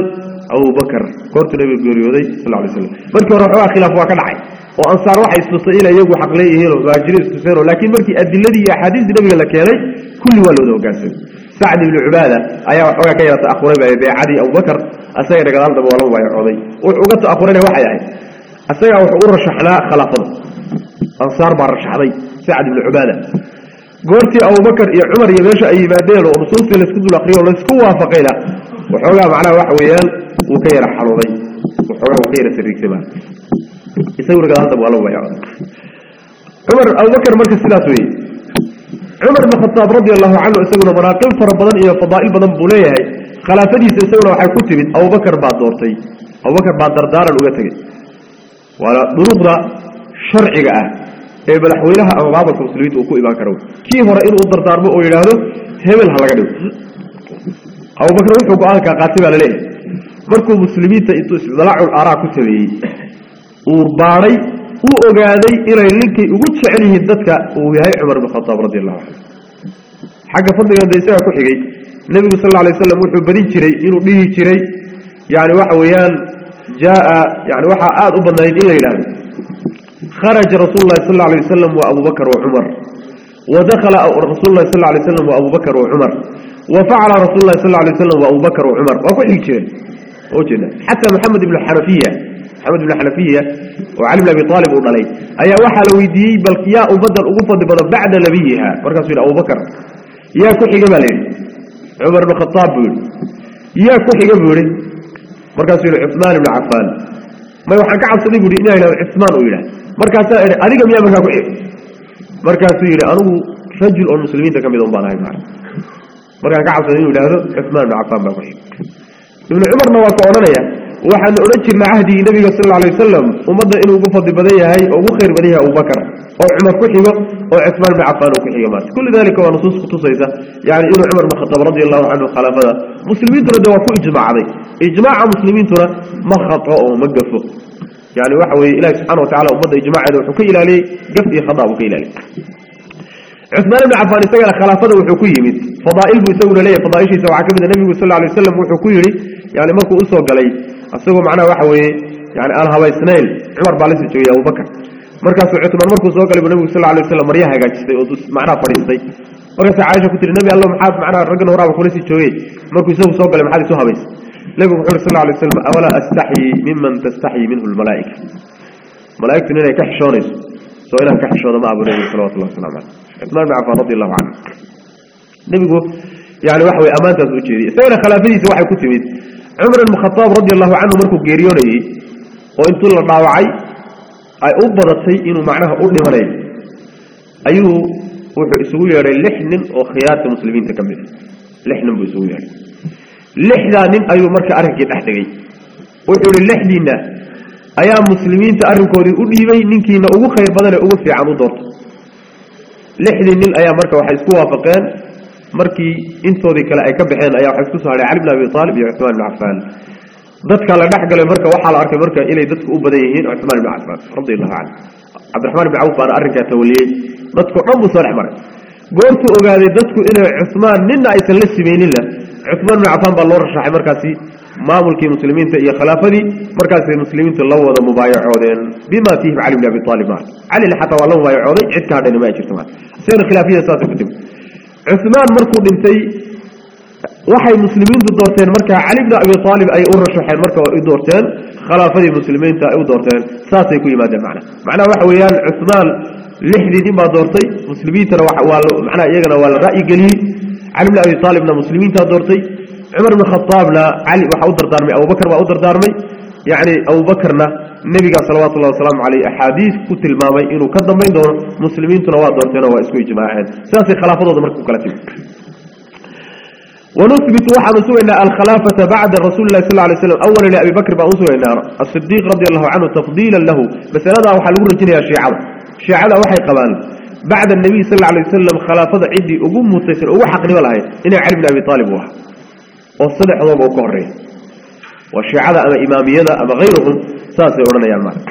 abubakar goortuu nebiga geeriyooday sal lay slam markii hore waxoogaa khilaaf waa ka dhacay oo ansaar waxay istusay inay iyagu xaq leeyihiin oo muhaajiriin istuseen laakiin markii adiladii iyo axaadiistii nabiga la keenay kulli waa la wada hogaansamay sacd ibnu cubaada ayaa waxoogaa ka yara ta'ahuray bay beecadii abubakar asagana gadaal dambe waa lagu baayacooday wuxuu uga ta'ahurayna waxay ahayd asagaa wuxuu u rashaxnaa khilaafada ansaar baa rashaxday sacd ibnu cubaada goortii abubakar iyo cumar iyo meesha ay yimaadeen oo nusuustii laysku dul akriyo o laysku waafaqayna waxoogaa macnaha waxa weeyaan wuu ka yara xanuuday waxoogaa wuu ka yara sariigsay gadaal dambe waa lagu baayacooday cumar abubakar marka sidaas weeye cumar bn khataab radi allahu canhu isaguna manaaqib fara badan iyo fadaa'il badan buu leeyahay. Khilaafadiisa isaguna waxay ku timid abubakar baa doortay. Abubakar baa dardaaran uga tegey. Waana duruqda sharciga ah ee madaxweynaha ama maamulka muslimiinta uu ku imaan karo. Kii hore inuu dardaarmo oo yidhaahdo hebel ha laga dhigo. Abubakar wuxuu go'aankaa qaatay baa la leeyahay markuu muslimiinta intuu isdalaacul aaraa ku sameeyey وباري هو أجاذي إلى إنك وتشعره الدتك وهي عمر بن الخطاب رضي الله عنه حاجة فضي هذا يسوع كحجي النبي صلى الله عليه وسلم وحب بني شري إنه بني شري يعني واحد ويان جاء يعني واحد أبو أبناه إلى إيران خرج رسول الله صلى الله عليه وسلم وأبو بكر وعمر ودخل رسول الله صلى الله عليه وسلم وأبو بكر وعمر وفعل رسول الله صلى الله عليه وسلم وأبو بكر وعمر وكحجي وجد حتى محمد بن الحنفية محمد بن الحنفية وعلم أبي طالب ونالي أي وحل ويدي بل يا أبدل أغفض بل بعد نبيها. مركز سيد أبو بكر. يا كوحي قبل عمر بن خطاب يا كوحي قبل مركز سيد عثمان بن عفان. ما يوحى كعب صديق لإنه إلى عثمان وإله مركز سائر أليك يا مركز كوحي. مركز سيد أنه رجل المسلمين تكمي ضمان هاي مركز كعب صديق لإنه عثمان بن عفان بن عفان ابن عمر نواك أولانيا وحن أولجي مع عهدي نبي صلى الله عليه وسلم. ومضى إنه قفضي بديها هاي وخير بديها أو بكر. أو عمر كحيبا أو عثمان بعطان وكحيبا كل ذلك ونصوص قطوصيسة يعني إنه عمر مخطب رضي الله عنه خلاف هذا. مسلمين ترى دواكو إجماع عضي إجماع مسلمين ترى مخطأ ومقفو يعني وحوي إله سبحانه وتعالى ومضى إجماع عضي وحكي إلالي قفئي خضاء وكي إلالي عثمان بن عفان استقال خلافته وحكيه فضائل بيسول لي فضائشي سوعك من النبي صلى الله عليه وسلم وحكيه يعني ما كنت أصدق لي أصدقوا معنا وحوي يعني أنا هواي سنيل عمر باليس جوي أبو بكر مركز عثمان مركز أصدق لي بنبي صلى الله عليه وسلم مريحة جاكستي معنا فريسي مركز عائشة كنت النبي الله محاب معنا الرجل وراء وخوليس جوي مركز أصدق لي محادي سوها بيس لابو محور صلى الله عليه وسلم أولا أستحي ممن تستحي منه الملائكة ملائكة إننا كحشانيس سو إنا كحشانا مع أبو نبي صلى الله عليه وسلم عثمان رضي الله عنه نبي يعني وحوي أمانة سوى جيري سوى خلافيني سوى عمر المخطاب رضي الله عنه مركو قيريوني وانتو للطاوعي أي اوبضت سي إنو معناها اوضي مالي أيو وحو اسوية ري لحنن أو خيارات المسلمين تكمل. لحنن بو اسوية ري لحنن أيو مركو ارهكي تحتكي وحو للحنن أيام مسلمين تأرهكو دي اوضي بي ننكي إن اوو خير بدل اوو في عمو دورت لحنن أيام مركو حيث كوافقين markii intoodii kale ay ka baxeen ayaa waxay isku soo hadhay cali bn abi aalib iyo cuثmaan ibn cafaan dadka la dhex galay marka waxaa la arkay marka inay dadku u badan yihiin cuثmaan ibn cafaan radi allahu canhu cabdiraxmaan ibn cawf baana arrinkaa tawaliyey dadko dhan buu soo dhex maray goortuu ogaaday dadku inay cuثmaan nina aysan la simayninna cuثmaan bn cafaan baa loo rashaxay markaasi maamulkii muslimiinta iyo khilaafadii markaasay muslimiintu la wada mubaayacoodeen bima fiihim cali bn abi aalib ma calina xataa waa la mubaayacooday cid ka hadhayna ma ay jirto maa isagana khilaafiyada saasay ku timi cuثmaan markuu dhintay waxay muslimiintu doorteen markaa cali bn abi aalib ay u rashaxeen marka u doorteen khilaafadii muslimiinta ay u doorteen saasay ku yimaadeen macna. Macnaha waxa weeyaan cuثmaan lixdii nin baa doortay muslimiintana manaa iyagana waa la ra'yi geliyey. Cali bn abi aalibna muslimiintaa doortay cumar bn khaaabna cali waxaa u dardaarmay abubakr baa u dardaarmay يعني أبو بكرنا النبي صلى الله عليه وسلم عليه أحاديث كتل ما بينه كذا ما يدور مسلمين تنوات دور تنوى اسمه جماعين سنسي خلافة ضد مركب كلاتين. ونثبت واحد نسوه الخلافة بعد رسول الله صلى الله عليه وسلم أولا لأبي بكر بأنسوه إن الصديق رضي الله عنه تفضيلا له. بس أنا ضعوا حلقوا رجيني يا شيعة. شيعة وحي قبال. بعد النبي صلى الله عليه وسلم خلافة عدي أقوم متسر أوحق لي ولا هاي. إنا علم أبي طالب واحد. والصدح ضوء وشعلا أما إمامية أما غيرهم ساسي أورنا يا المرأة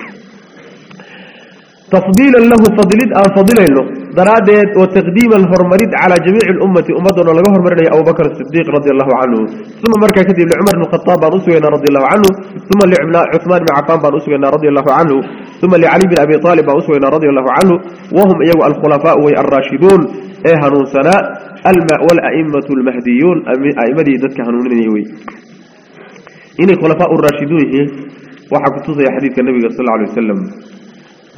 تفضيلا له فضلت أو فضل له. درادت وتقديم الهرمريد على جميع الأمة أمدنا له هرمريد أبو بكر الصديق رضي الله عنه. ثم مركز كذب لعمر نقطاب رسوينا رضي الله عنه. ثم لعملاء عثمان معفان رسوينا رضي الله عنه. ثم لعلي بن أبي طالب رسوينا رضي الله عنه. وهم أيها الخلفاء الراشدون. أيها نوسنا الماء والأئمة المهديون. أئمة ذاتك هنونين يوي إن الخلفاء الراشدون إيه؟ وحكتوا حديث النبي صلى الله عليه وسلم.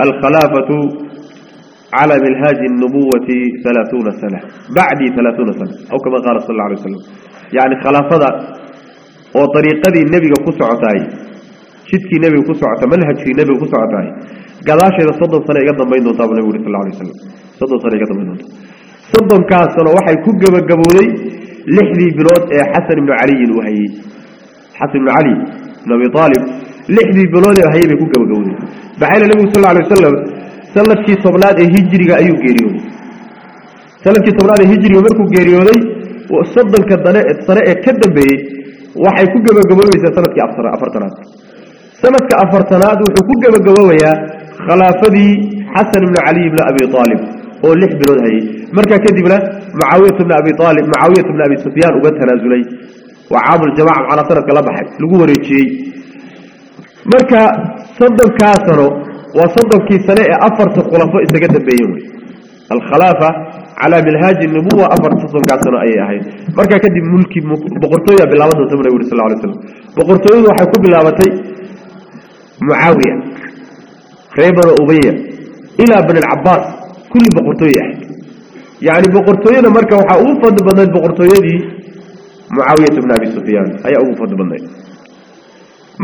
الخلافة على منهاج النبوة ثلاثون سنة بعد ثلاثون سنة أو كما قال صلى الله عليه وسلم. يعني خلافة وطريقة النبي قصع تاي شتك النبي قصع منهج في النبي قصع قال قلاش إذا صدق صلى الله عليه وسلم صدق صلى الله عليه وسلم. صدق صلى الله عليه وسلم صدق كاسنا وحي كجب الجبودي لحدي بلاد حسن بن علي الوهي. حسن علي نبي طالب. لحدي بلادي رهيب بيكون كم جودي بعدين النبي صلى الله عليه وسلم صلى في صبلات الهجرة أيو جريون صلى في صبلات الهجرة ومركو جريوني وصدق الكذناء الطريق كذب به وحي كم جم جبوي سنة أفرطنات صلى في أفرطنات وحكم جم جبوي خلافدي حسن بن علي بن أبي طالب. أو لحد بلادي مركا كذب له معاوية بن أبي طالب معاوية بن أبي سفيان وقتها نازلي وعاب الجماعة على طرق لبحي لقوه ريجي مركا صدق كاسره وصدق كي سنة أفرت إذا إسكت بيومي الخلافة على بالهاج النبوة أفرت صدق كاسره أي أحيان مركا كدي ملكي بغرطوية بالعوضة زمن يقول صلى الله عليه وسلم. بغرطوية وحيكو بالعوضي معاوية. خيبر أوبية إلى ابن العباس. كل بغرطوية يعني بغرطوية مركا وحاقوفة بغرطوية دي معاوية بن أبي سفيان. أي أبو فضل بن نيل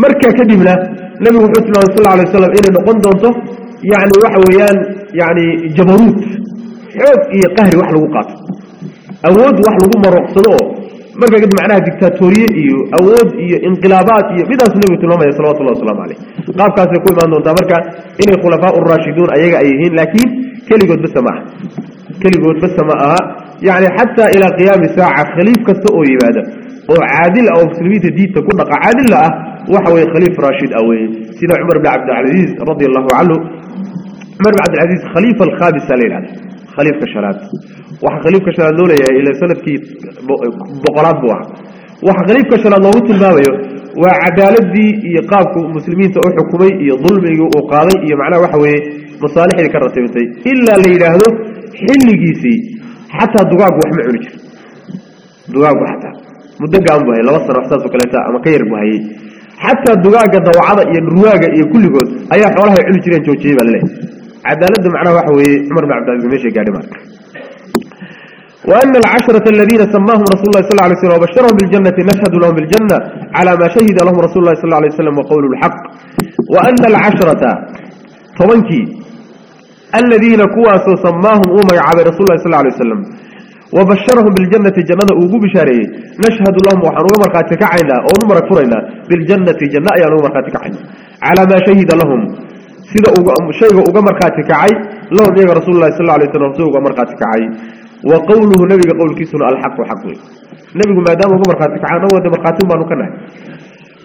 مركة كدبنا نبي وحسن صلى الله عليه وسلم إلى نقند يعني وحويان يعني جبروت. حيث هي قهر وحل وقات أود وحل ومر وقصده مركا قد معناها ديكتاتورية إيه، أود إيه، انقلابات بداس النبي صلى الله عليه صلى الله عليه. قاب كاس يقول ما أنته مركة إن الخلفاء الراشدون أيها أيهين لكن كل قد بس معه كل قد بس معه يعني حتى إلى قيام ساعة خليف بعد هذا عادل أو سلميته دي تكون لقى عادل لأه وحوي خليف راشد أو سيدنا عمر بن عبد العزيز رضي الله عنه. عمر بن عبد العزيز خليفة الخامسة ليلة. خليفة شرات وخليفة شرات دولة إلى سنة بقرات بوح. وخليفة شرات الله وطن بابيو وعدالة دي يقابك مسلمين تقول حكومي يظلمي وقاضي يمعنى وحوي مصالح لكرة سيبتي إلا ليلة هذو حلقي سي حتى دواغ وحمع رجف دواغ حتى مدقا مبهي لو أصنع أحساس وكلتا أم كير مبهي حتى دواغ دواعضة ينرواغ كل قد أيها حوالها يعلو جرين جوجيبا لليه عدالة معنى واحوي عمر بن عبد العزيز ميشي قادمارك وأن العشرة الذين سماهم رسول الله صلى الله عليه وسلم وبشرهم بالجنة نشهد لهم بالجنة على ما شهد لهم رسول الله صلى الله عليه وسلم وقول الحق. وأن العشرة طبنكي الذين كواسوا سماهم أمي عبد رسول الله صلى الله عليه وسلم. وبشرهم بالجنة جنة أوجو بشاري نشهد لهم وحنو مرقاتك عينا أو نمرك فرينا بالجنة جنة يا مرقاتك عينا. على ما شهد لهم. سيدا شيء أوجو مرقاتك عي. لهم يا رسول الله صلى الله عليه وسلم أوجو مرقاتك عي. وقوله نبي قول كيسنا الحق حقه نبي ما دام أوجو مرقاتك عينا ودي مرقاتهم ما نكنا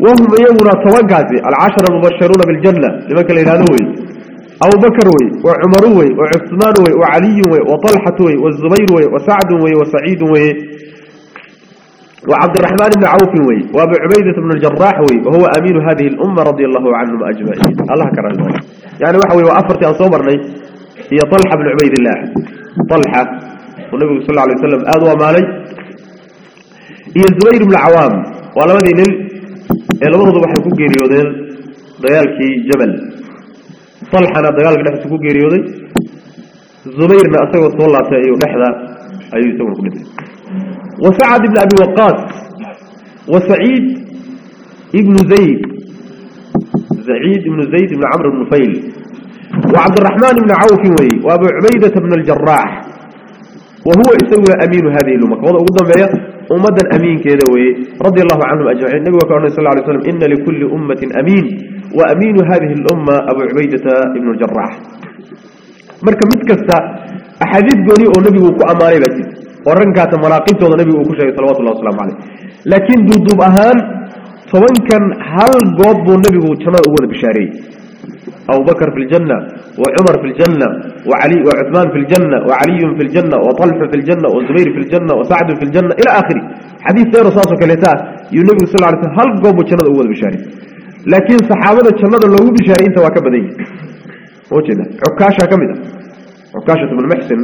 وهم يومنا توقعتي العشرة المبشرون بالجنة. لما كان ينادوي أبو بكر وي وعمر وي وعثمان وي وعلي وي وطلحة وي والزبير وي وسعد وي وسعيد وي وعبد الرحمن بن عوف وي وأبو عبيدة بن الجراح وي وهو أمين هذه الأمة رضي الله عنهم أجمعين. الله كرم يعني وحوي وأفرت أن صبرني هي طلحة بن عبيد الله. طلحة. والنبي صلى الله عليه وسلم آدوا مالي هي الزبير بن العوام. ولا مدين لبضوا waxay ku geeriyoodeen dagaalkii jabal dhex ku geeriyooday zubayrna asagoo soo laabtay ayuu dhexda ayuu isaguna ku dhintay وسعد بن أبي وقاص. وسعيد ابن زيد. سعيد بن زيد بن عمرو بن نفيل وعبد الرحمن بن عوف وأبو عبيدة بن الجراح. وهو يسوي أمين هذه الأمة. وضع قدام أمدا أمين كذا رضي الله عنهم أجمعين. النبي وكان صلى الله عليه وسلم إن لكل أمة أمين وأمين هذه الأمة أبو عبيدة بن الجراح. مركب متكستا أحاديث قولي أو نبي وكو أماري بسي ورنكات مراقبته النبي وكو شيء صلوات الله وسلام عليه. لكن دودوب أهان طبعا كان هل قوب النبي وكما أول بشاري؟ أبو بكر في الجنة وعمر في الجنة وعلي وعثمان في الجنة وعلي في الجنة وطلح في الجنة وزبير في الجنة وسعد في الجنة إلى آخره. حديث سير رصاصه كاليتاه ينبي صلى الله عليه وسلم هل قوم الجنة أول بشاري؟ لكن صحابة الجنة لو بشاري إنت وكبدي وجده عكاشة كمدة عكاشة بن محسن.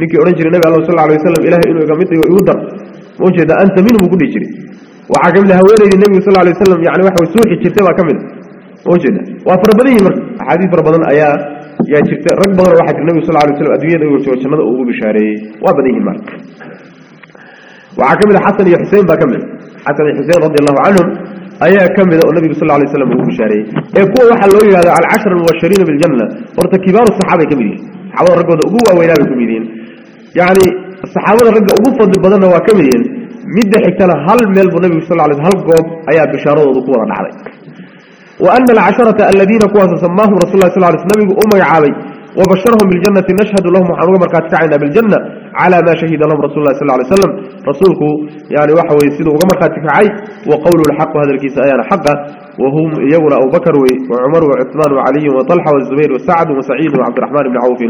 نكي أرنجر النبي صلى الله عليه وسلم إلهي إنه يقمته ويودر. وجده أنت منهم كل يجري وحاكم لها ويلي النبي صلى الله عليه وسلم يعني وحوي سوحي جرتبها كمدة وجده وفربديه مر حديث فربدان أيا يا جرت رق بدر واحد. النبي صلى الله عليه وسلم أدوية وجه جنة أبو بشاري. وبديه مر وحكم حسن يا حسين بكمل حسن يا حسين رضي الله عنهم أيا كمل. النبي صلى الله عليه وسلم أبو بشاري. يكون واحد لو هذا على العشر المبشرين بالجنة. ورت كبار الصحابة كملين. صحابة رجوا أبوه وينام كملين. يعني الصحابة رجوا أبوه فضل بدنا وكملين. مدة حكتنا هل ميل النبي صلى الله عليه وسلم هل قوب أيا بشارة وذكورا عليه وأن العشرة الذين كواس سماهم رسول الله صلى الله عليه وسلم أمي عابي وبشرهم بالجنة نشهد لهم وحنوغ مركات كعنا بالجنة على ما شهد لهم رسول الله صلى الله عليه وسلم. رسولك يعني وحوى يسيدوا ومركات كعي وقولوا الحق هذا الكيس أيانا حقا وهم يولى أبو بكر وعمر وعثمان وعلي وطلحة والزبير وسعد وسعيد وعبد الرحمن بن عوف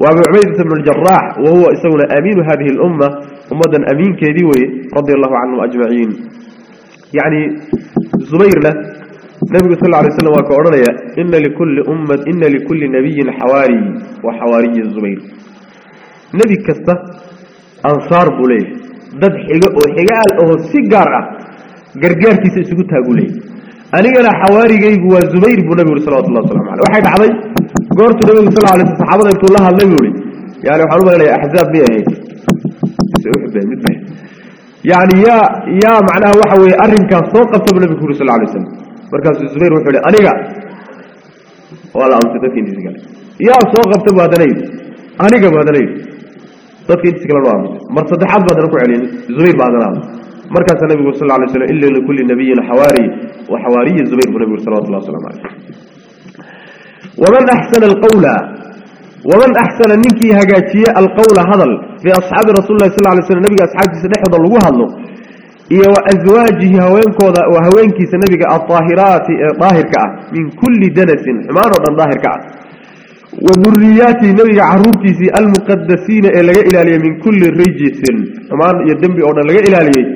وأبو عبيدة بن الجراح وهو اسمنا أمين هذه الأمة أمدا أمين كيديوي رضي الله عنهم أجمعين. يعني زبير له النبي صلى الله عليه وسلم وكأرنا إن لكل أمة إن لكل نبي حواري وحواري الزبير نبي كسته أنصار بوليه ضد حجاء وحجاء أو سجارة جرجار كيس سكوتها بوليه أنا أنا حواري جاي هو الزبير بن النبي صلى الله عليه وسلم واحد عضي قرت النبي صلى الله عليه وسلم صحابة يقول الله النبي ولي يعني وحنوما لي أحزاب بيه هيك يعني يا يا معناها وحوي أرنك صوت قبل النبي صلى الله عليه وسلم markaas Zubayr wuxuu yiri aniga wala aan dadkii intii galay yaa soo qabtay badanay aniga badanay dadkii intii kala waa mar saddexaad badan ku celin Zubayr badanaa markaas nabiga sallallahu alayhi wasallam illa li kulli nabiyyin hawari wa hawari Zubayr ibn Nabi sallallahu alayhi wasallam ومن أحسن القول ومن أحسن منك هجاتية القول هذا في أصحاب رسول الله صلى الله عليه وسلم نبي أصحابه سنحضر لغوها الله iyo azwaajihi haweenkooda oo haweenkiisa nabiga aahiraati ee daahirka ah min kulli danasin xumaan oo dhan daahirka ah wa duriyaatihi nabiga caruurtiisii almuqadasiina ee laga ilaaliyey min kulli rijisin xumaan iyo dembi oo dhan laga ilaaliyey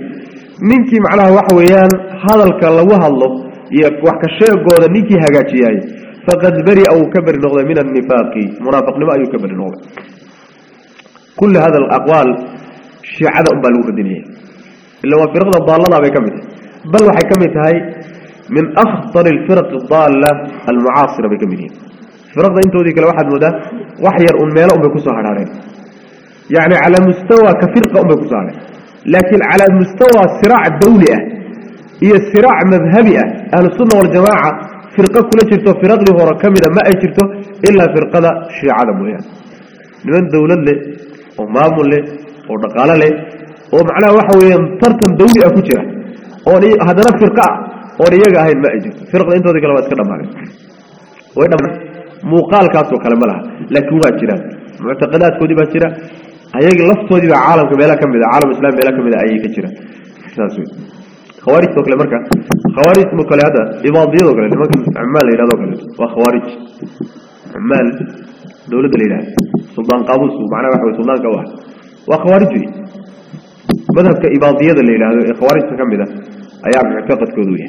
ninkii macnaha waxa weeyaan hadalka lagu hadlo iyo wax ka sheegooda ninkii hagaajiyay faqad bari'a uu ka beri noqday min annifaaqi munaafiqnimo ayuu ka beri noqday kulli hada alaqwaal shiicada unbaa lagu radinaya إلا وفرقة الضالة بكمتها بل وحي كمتها من أخطر الفرق الضالة المعاصرة بكمتها فرقة انتو ذيك الواحد مدى وحير أميلا أم بكسو هرارين يعني على مستوى كفرقة أم بكسو هرارين لكن على مستوى صراع الدولة هي الصراع مذهبي. أهل السنة والجماعة فرقة كل شرطة فرق له ركمنا ما أي شرطة إلا فرقة شيعة مهيان لمن دولة له ومامل له ودقالة له ومعناها وحوي ترتم دولي أكو جرا أولي هذا فرقة أولي يجا هاي ما أجي فرقة أنت ذيك لما تكلم معك وإنما موقال كاسو كلام لها لكن هو جرا معتقدات كودي بجرا هيجي لفظ دي عالم كملا كم إذا عالم إسلام بلا كم إذا أي كجرا ساسوي خوارج توكل مركا خوارج مكلا هذا إباضي توكل لما كان عمال إلى توكل وخوارج عمال دولة الإله سلطان قابوس ومعناه وحوي سلطان كواحد وخوارج مذهب كإباضية اللي لهذا خوارج تكمل ذا أيام اعتقد كذوية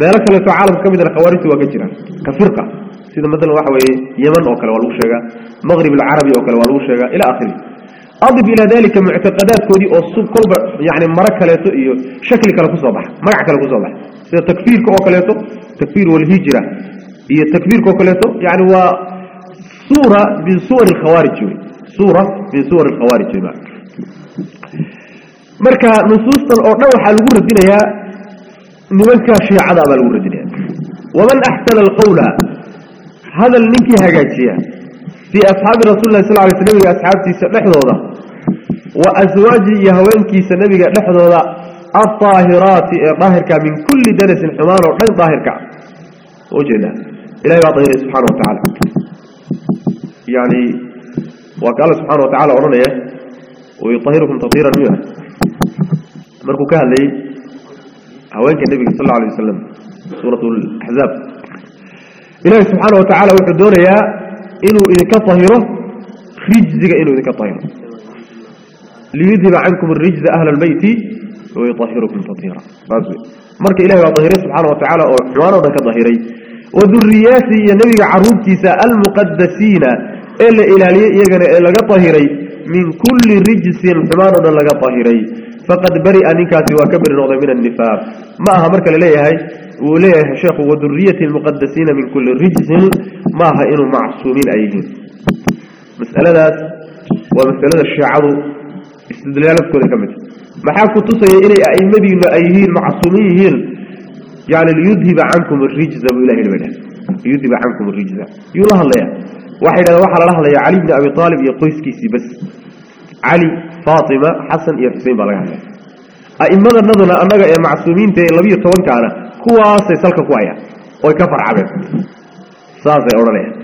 ما لك لا تعلم كم ذا خوارج وجدنا كفرقة سيدا مثلا واحد يمن أو كلوالوشة مغرب العربي أو كلوالوشة إلى آخره أضف إلى ذلك معتقدات كذي أصوب كل يعني مركة لا تؤي شكل كلفوس صباح ما يعكس كلفوس صباح سيدا تكفير كوكلاته تكفير والهجرة هي تكفير كوكلاته يعني هو صورة من صور الخوارج صورة من صور الخوارج معك marka nusuustan oo dhan waxaa lagu radinayaa nimanka shiicada baa lagu radinaya waman axsana alqawla hadal ninkii hagaajiya fii asxaabi rasuli lah sal lay sl nabiga asxaabtiisa dhexdooda wa aswaaji iyo haweenkiisa nebiga dhexdooda aldaahiraati ee daahirka min kulli danasin xumaan oo dhan daahirka ujeeda ilahay baa dahiray subxana wa tacaala yani waa ka alla subxana wa tacala odhanaya wayuahirukum tahiiran miya مركو كهل لي هواك النبي صلى الله عليه وسلم سورة الأحزاب إله سبحانه وتعالى وحدونا يا إنه إذا كطهرة رجز إنه إذا كطهرة ليذهب عنكم الرجز أهل البيت ويطهركم تطهيرا بازوي مرك إله وطهير سبحانه وتعالى وحوانا ذاك ظهيري وذرياتي يا نبي عروب كيسا المقدسين إلا إلى لي يغنى لغا من كل رجس سمانا لغا فقد برئ نكاسي وكبر نوضا من النفاق. ماها مركا لليهاي وليه شيخ ودرية المقدسين من كل رجس ماها إنو معصومين أيهن مسألة ذات ومسألة الشعر. استدلالة كل كمت ما حاكو تصي إلي أي مبي إنو أيهن معصوميهن. يعني ليذهب عنكم الرجزة وإله البنه ليذهب عنكم الرجز يلاها الله واحد الوحل الله علي بن أبي طالب يقويس كيسي بس. علي faatima xasan iyo xusein baa laga hadlaya a'immadanaduna annaga ee macsuumiinta ee labiyo tobankaana kuwaasay salka ku hayaan oy ka farcabeen saasay odhanayaan.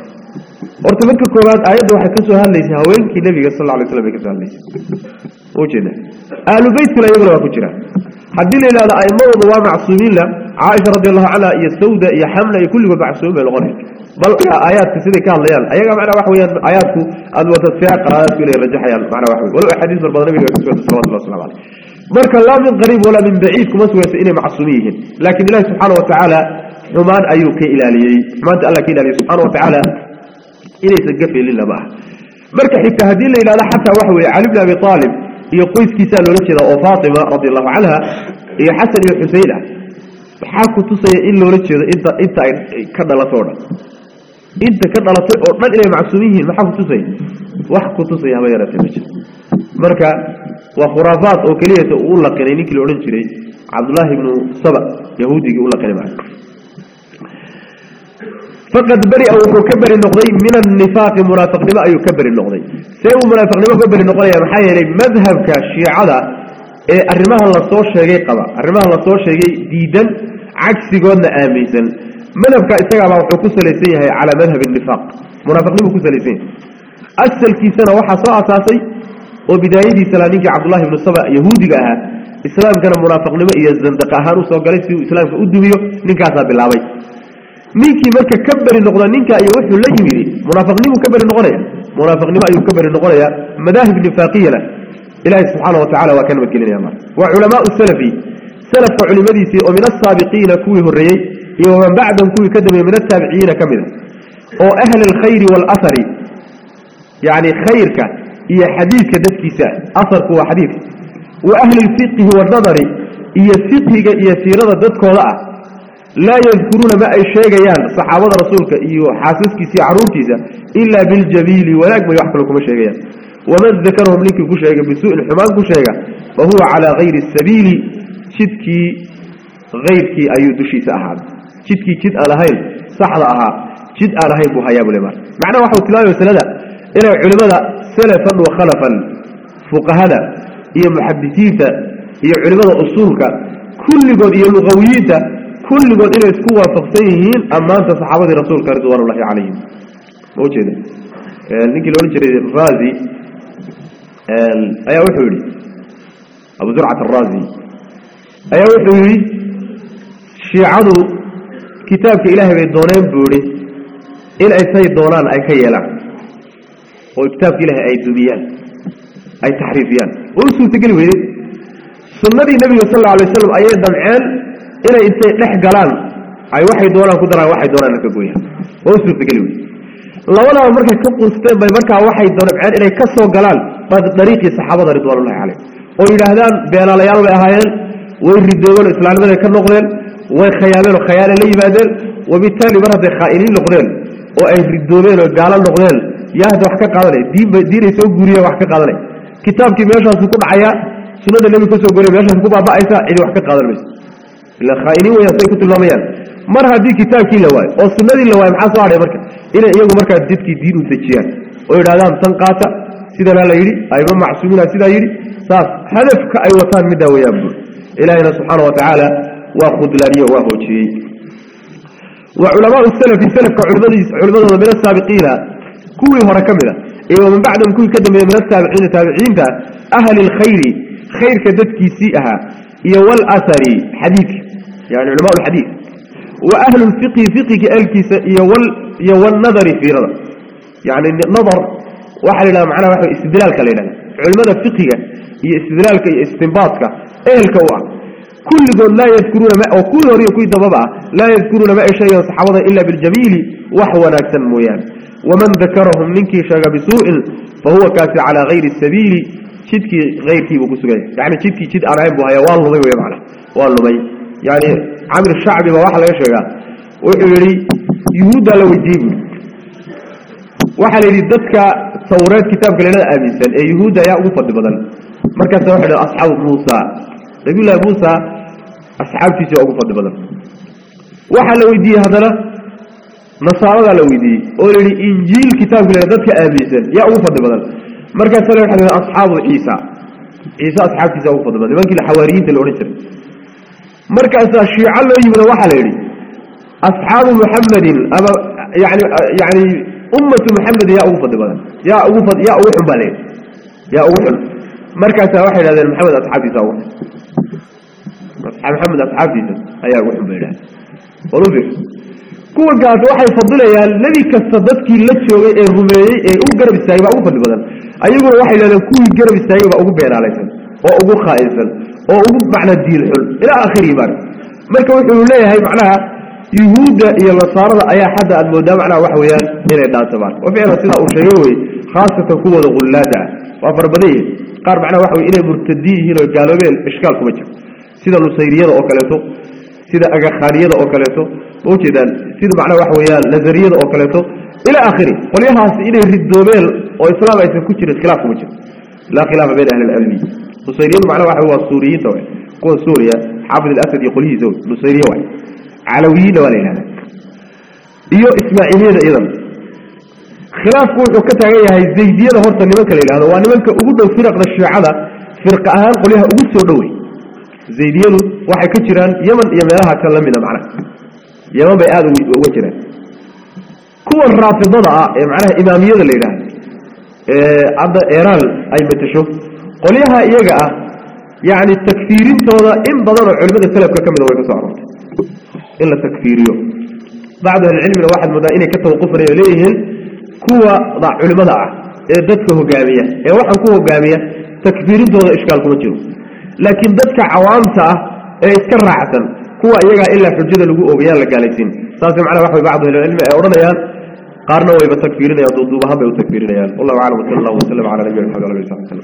Horta marka koowaad aayadda waxay ka soo hadlaysay haweenkii nebiga sal alay slam bay ka soo hadlaysay. Ujeeda ahlu beytkuna iyaguna waa ku jiraan حدين إلى هذا أي موضوع وامع الصميلة عائشة رضي الله عنها إيا السودة إيا حملة يكل وامع الصميلة الغنية بل آيات تسيري كان ليال أيها معنى وحوية آياتك أنوة السياق آيات كلها يرجح يال معنى وحوية ولو حديث من النبي صلى الله عليه وسلم مركا لا من غريب ولا من بعيد كما سوى سئني مع الصميهن لكن الله سبحانه وتعالى حمان أيوك إلى لي حمان تقال لك إلى لي سبحانه وتعالى إليس القفل لله مركا حتى هدين لي لا حتى وحوية علمنا بطالب iyo qoyskiisaa loola jeeda oo faatima radi allahu canha iyo xasan iyo xusein ah. Maxaa ku tusaya in loola jeedo inta inta ay ka dhalatay o dhan. Inta ka dhalatay oo dhan inay macsuumin yihiin maxaa kutusaya wax kutusaya haba yaraatee ma jiro marka waa khuraafaad oo keliyata uu laqinay ninkii la odhan jiray cabdullaahi ibnu saba yahuudigii u laqinay maa فقد برئ كبر النقضي من النفاق مرافق لما أي كبر النقضي سيوم مرافق لما كبر النقضي يا لي مذهبك الشيعة إيه أرمها الله صور شيئي قبع أرمها الله صور شيئي ديدا عكس قولنا آميسا مذهبك استقعب وكوسة ليسيها على مذهب النفاق. مرافق لما كوسة ليسين أسل كيسان وحا صاع ساسي وبداية دي سلاميك عبد الله بن الصبا يهودي قاها. إسلام كان مرافق لما إيا الزندقاء هانو اسلام قليسي وإسلام فأدو بيو ninkii marka ka beri noqda ninka iyo wuxuu la yimidi munaafiqnimu ka beri noqonaya munaafiqnimo ayuu ka beri noqonaya madaahib nifaaqiyana ilahi subxaana wa tacala waa ka nabadgelinaya mar wa culamaau salafi salafka culimadiisii oo min asaabiqiina kuwii horreeyey iyo waman bacdahum kuwii ka dambeeyey min ataabiciyiina ka mid a oo ahli alkhayri waalahari yacni khayrka iyo xadiidka dadkiisa asarku waa xadiidka wa ahli lfiqhi waannadari iyo fiqhiga iyo siirada dadkooda ah لا يذكرون ما أي شيء جيان صحابة رسولك إيو حاسس كيس عروك إذا إلا بالجميل ولاك ما يحصل لكم شيء جيان وما ذكرهم لك كوش عجب بسوء الحمام كوش وهو على غير السبيل. شدكي غير كي أيو دشيت أحد شتك شت على هاي صح لها شت على هاي بوهايا بلما معنى واحد كلام وسلدة إلى علماء سلفا وخلفا. فقهاء هي محبتيته هي علماء أصولك. كل قد لغويته fuqahada iyo muxadisiinta iyo culimmada usuulka kulligood iyo luqawiyiinta kulligood inay isku waafaqsan yihiin ammaanta saxaabadii rasuulka ridwaanullahi calayhim ma ujeeda ninkii laodhan jiray razi ayaa wuxuu yidhi abu zurcat arazi ayaa wuxuu yidhi shiicadu kitaabka ilaahay bay dooneen buu idhi in ay say doonaan ay ka yeelaan oo kitaabka ilaahay inay intay dhex galaan ay waxay doonaan ku daraan waxay doonaan ka gooyaan. Waa u suurtageli wey labadaba markay ka quusteen bay markaa waxay damceen inay ka soo galaan dariiqii saxaabada ridwaanullahi caleyh oo yidhaahdaan beenaalayaal bay ahaayeen way ridoobeen oo islaamnimaday ka noqdeen way khayaameen oo khayaale la yimaadeen wabitaali mar hadday khaa'iniin noqdeen oo ay ridoobeen oo gaalo noqdeen yaa hadda wax ka qaadanay diinba diinay soo guuriyeen wax ka qaadanay. Kitaabkii meeshaasu ku dhacayaa sunnada nebiga ka soo golay meeshaas ku baaba'aysa cidi wax ka qaadan mayso إلا خائنين ويصي كتب الماميان مر هذه كتاب كي لواي. أو سنذي لواي. محاسو عليه إلى يوم إياه مركا الددك دين وتجيان ويقول هذا تنقاطا سيدنا لا يري. أيضا معصومنا سيدنا يري. صاف. هدفك أي وطان مدى ويابر إلهينا سبحانه وتعالى. واخذ لاريه واهو شيء وعلماء السلف في سلف كعرضان من السابقين. كوي هرا كاملة إيه ومن بعدهم كوي كده من السابقين. تابعين ده أهل الخير. خير كددك سيئها. إيوه يوال أثري حديث. يعني علماء الحديث. وأهل الفقه فقه كالكس يول يول نظر في رضا يعني النظر واحد لا معنا واحد استدلال كلينا علماء الفقه يستدلال كاستنباط أهل كوا كل جون لا يذكرون ما أو كل وريه كيد ضبع لا يذكرون ما شيء صحوضا إلا بالجميل وحونا تنميان ومن ذكرهم منك شجع بسوء فهو كاس على غير السبيل. شدك غير كيبو كسجاي يعني شدك شد أرعب وهي والله ما يبعله والله ما يعني عمر الشعب ما واحد لا يشجع ويقولي يهود لا ويجيب واحد اللي دتك ثورات كتاب قلنا أمين. سن إيه، يهود يا أوفد بدل. مركز واحد إيه، أصحاب موسى. يقول له موسى أصحاب كيس يا أوفد بدل. واحد لا ويجي هذا لا نصارى لا ويجي أولي إنجيل كتاب قلنا دتك أمين. سن يا أوفد بدل. مركز ثورات أصحاب عيسى. عيسى أصحاب كيس يا أوفد بدل. ما كل حواريين تلوني مركز الشيعة اللي يبدأ وحل يري أصحاب محمد يعني يعني أمة محمد يا أوفد بدن يا أوفد يا أوحن بالين يا أوحن مركا سواحل هذا محمد أصحابي سواحل أصحاب محمد أصحابي هيا أوحن بالين ورفر كل قاعد واحد يفضله يا الذي كصدتك لتشو الرومي أو إيه إيه- إيه جرب السايب أو فضل بدل أيقول واحد لأن كل جرب السايب أو بيرع oo ugu khaa'insan oo ugu macnaa diin xun ilaa akhirihi baan marka wuxuu leeyahay macnaha yuhuudda iyo nasaarada ayaa xadda aad moodaa macnaha waxa weeyaan inay dhaantamaan oo ficlan sidaa uu sheegay wey khaasatan kuwooda qullaada. Ah waa farabadan yihiin qaar macnaha waxa wey inay murtadiin yihiin oo gaaloobeen ishkaal kuma jiro. Sida nusayriyada oo kaleeto sida agakhaaniyada oo kaleeto ma ujeedaan. Sida macnaha waxa weeyaan nazariyada oo kaleeto ilaa akhiri qolyahaasi inay ridoobeen oo islaam aysan ku jirin khilaaf kuma jiro. Laa khilaafa bayna ahli alcilmi way kuwa suuriya xaafid alasad iyo qolyihiisa way nusayriya way calawiyiinna waa la yidhahda iyo ismaaciiliyada iyadan khilaafku wuxuu ka taagan yahay zaydiyada horta nimanka la yidhahdo waa nimanka ugu dhow firaqda shiicada firqa ahaan qolyaha ugu soo dhowey zaydiyadu waxay ka jiraan yeman iyo meelaha kan la mida macnaha yeman bay aada uga jiraan kuwa raafidada ah ee macnaha imaamiyada la yidhahdo ee قليها يجاء يعني التكفيرين ترى إن بدر العلماء السلف كم من وجه صاروا إلا تكفيريو بعد العلم الواحد مدائن كتب قفر إليهن كوا ضع علماء ضدته جامية واحد كوا جامية تكفيرين ترى إشكال كمتيو لكن ضدك عوامته كرعة كوا يجاء إلا في الجد اللجوء وبيان لجالسين صافي معنا واحد بعض العلماء أورنا يا قارنا ويبتكفيرين يا ضدوبها بيتكفيرين يا الله وعلى وسلم على نبي الحمد وسلم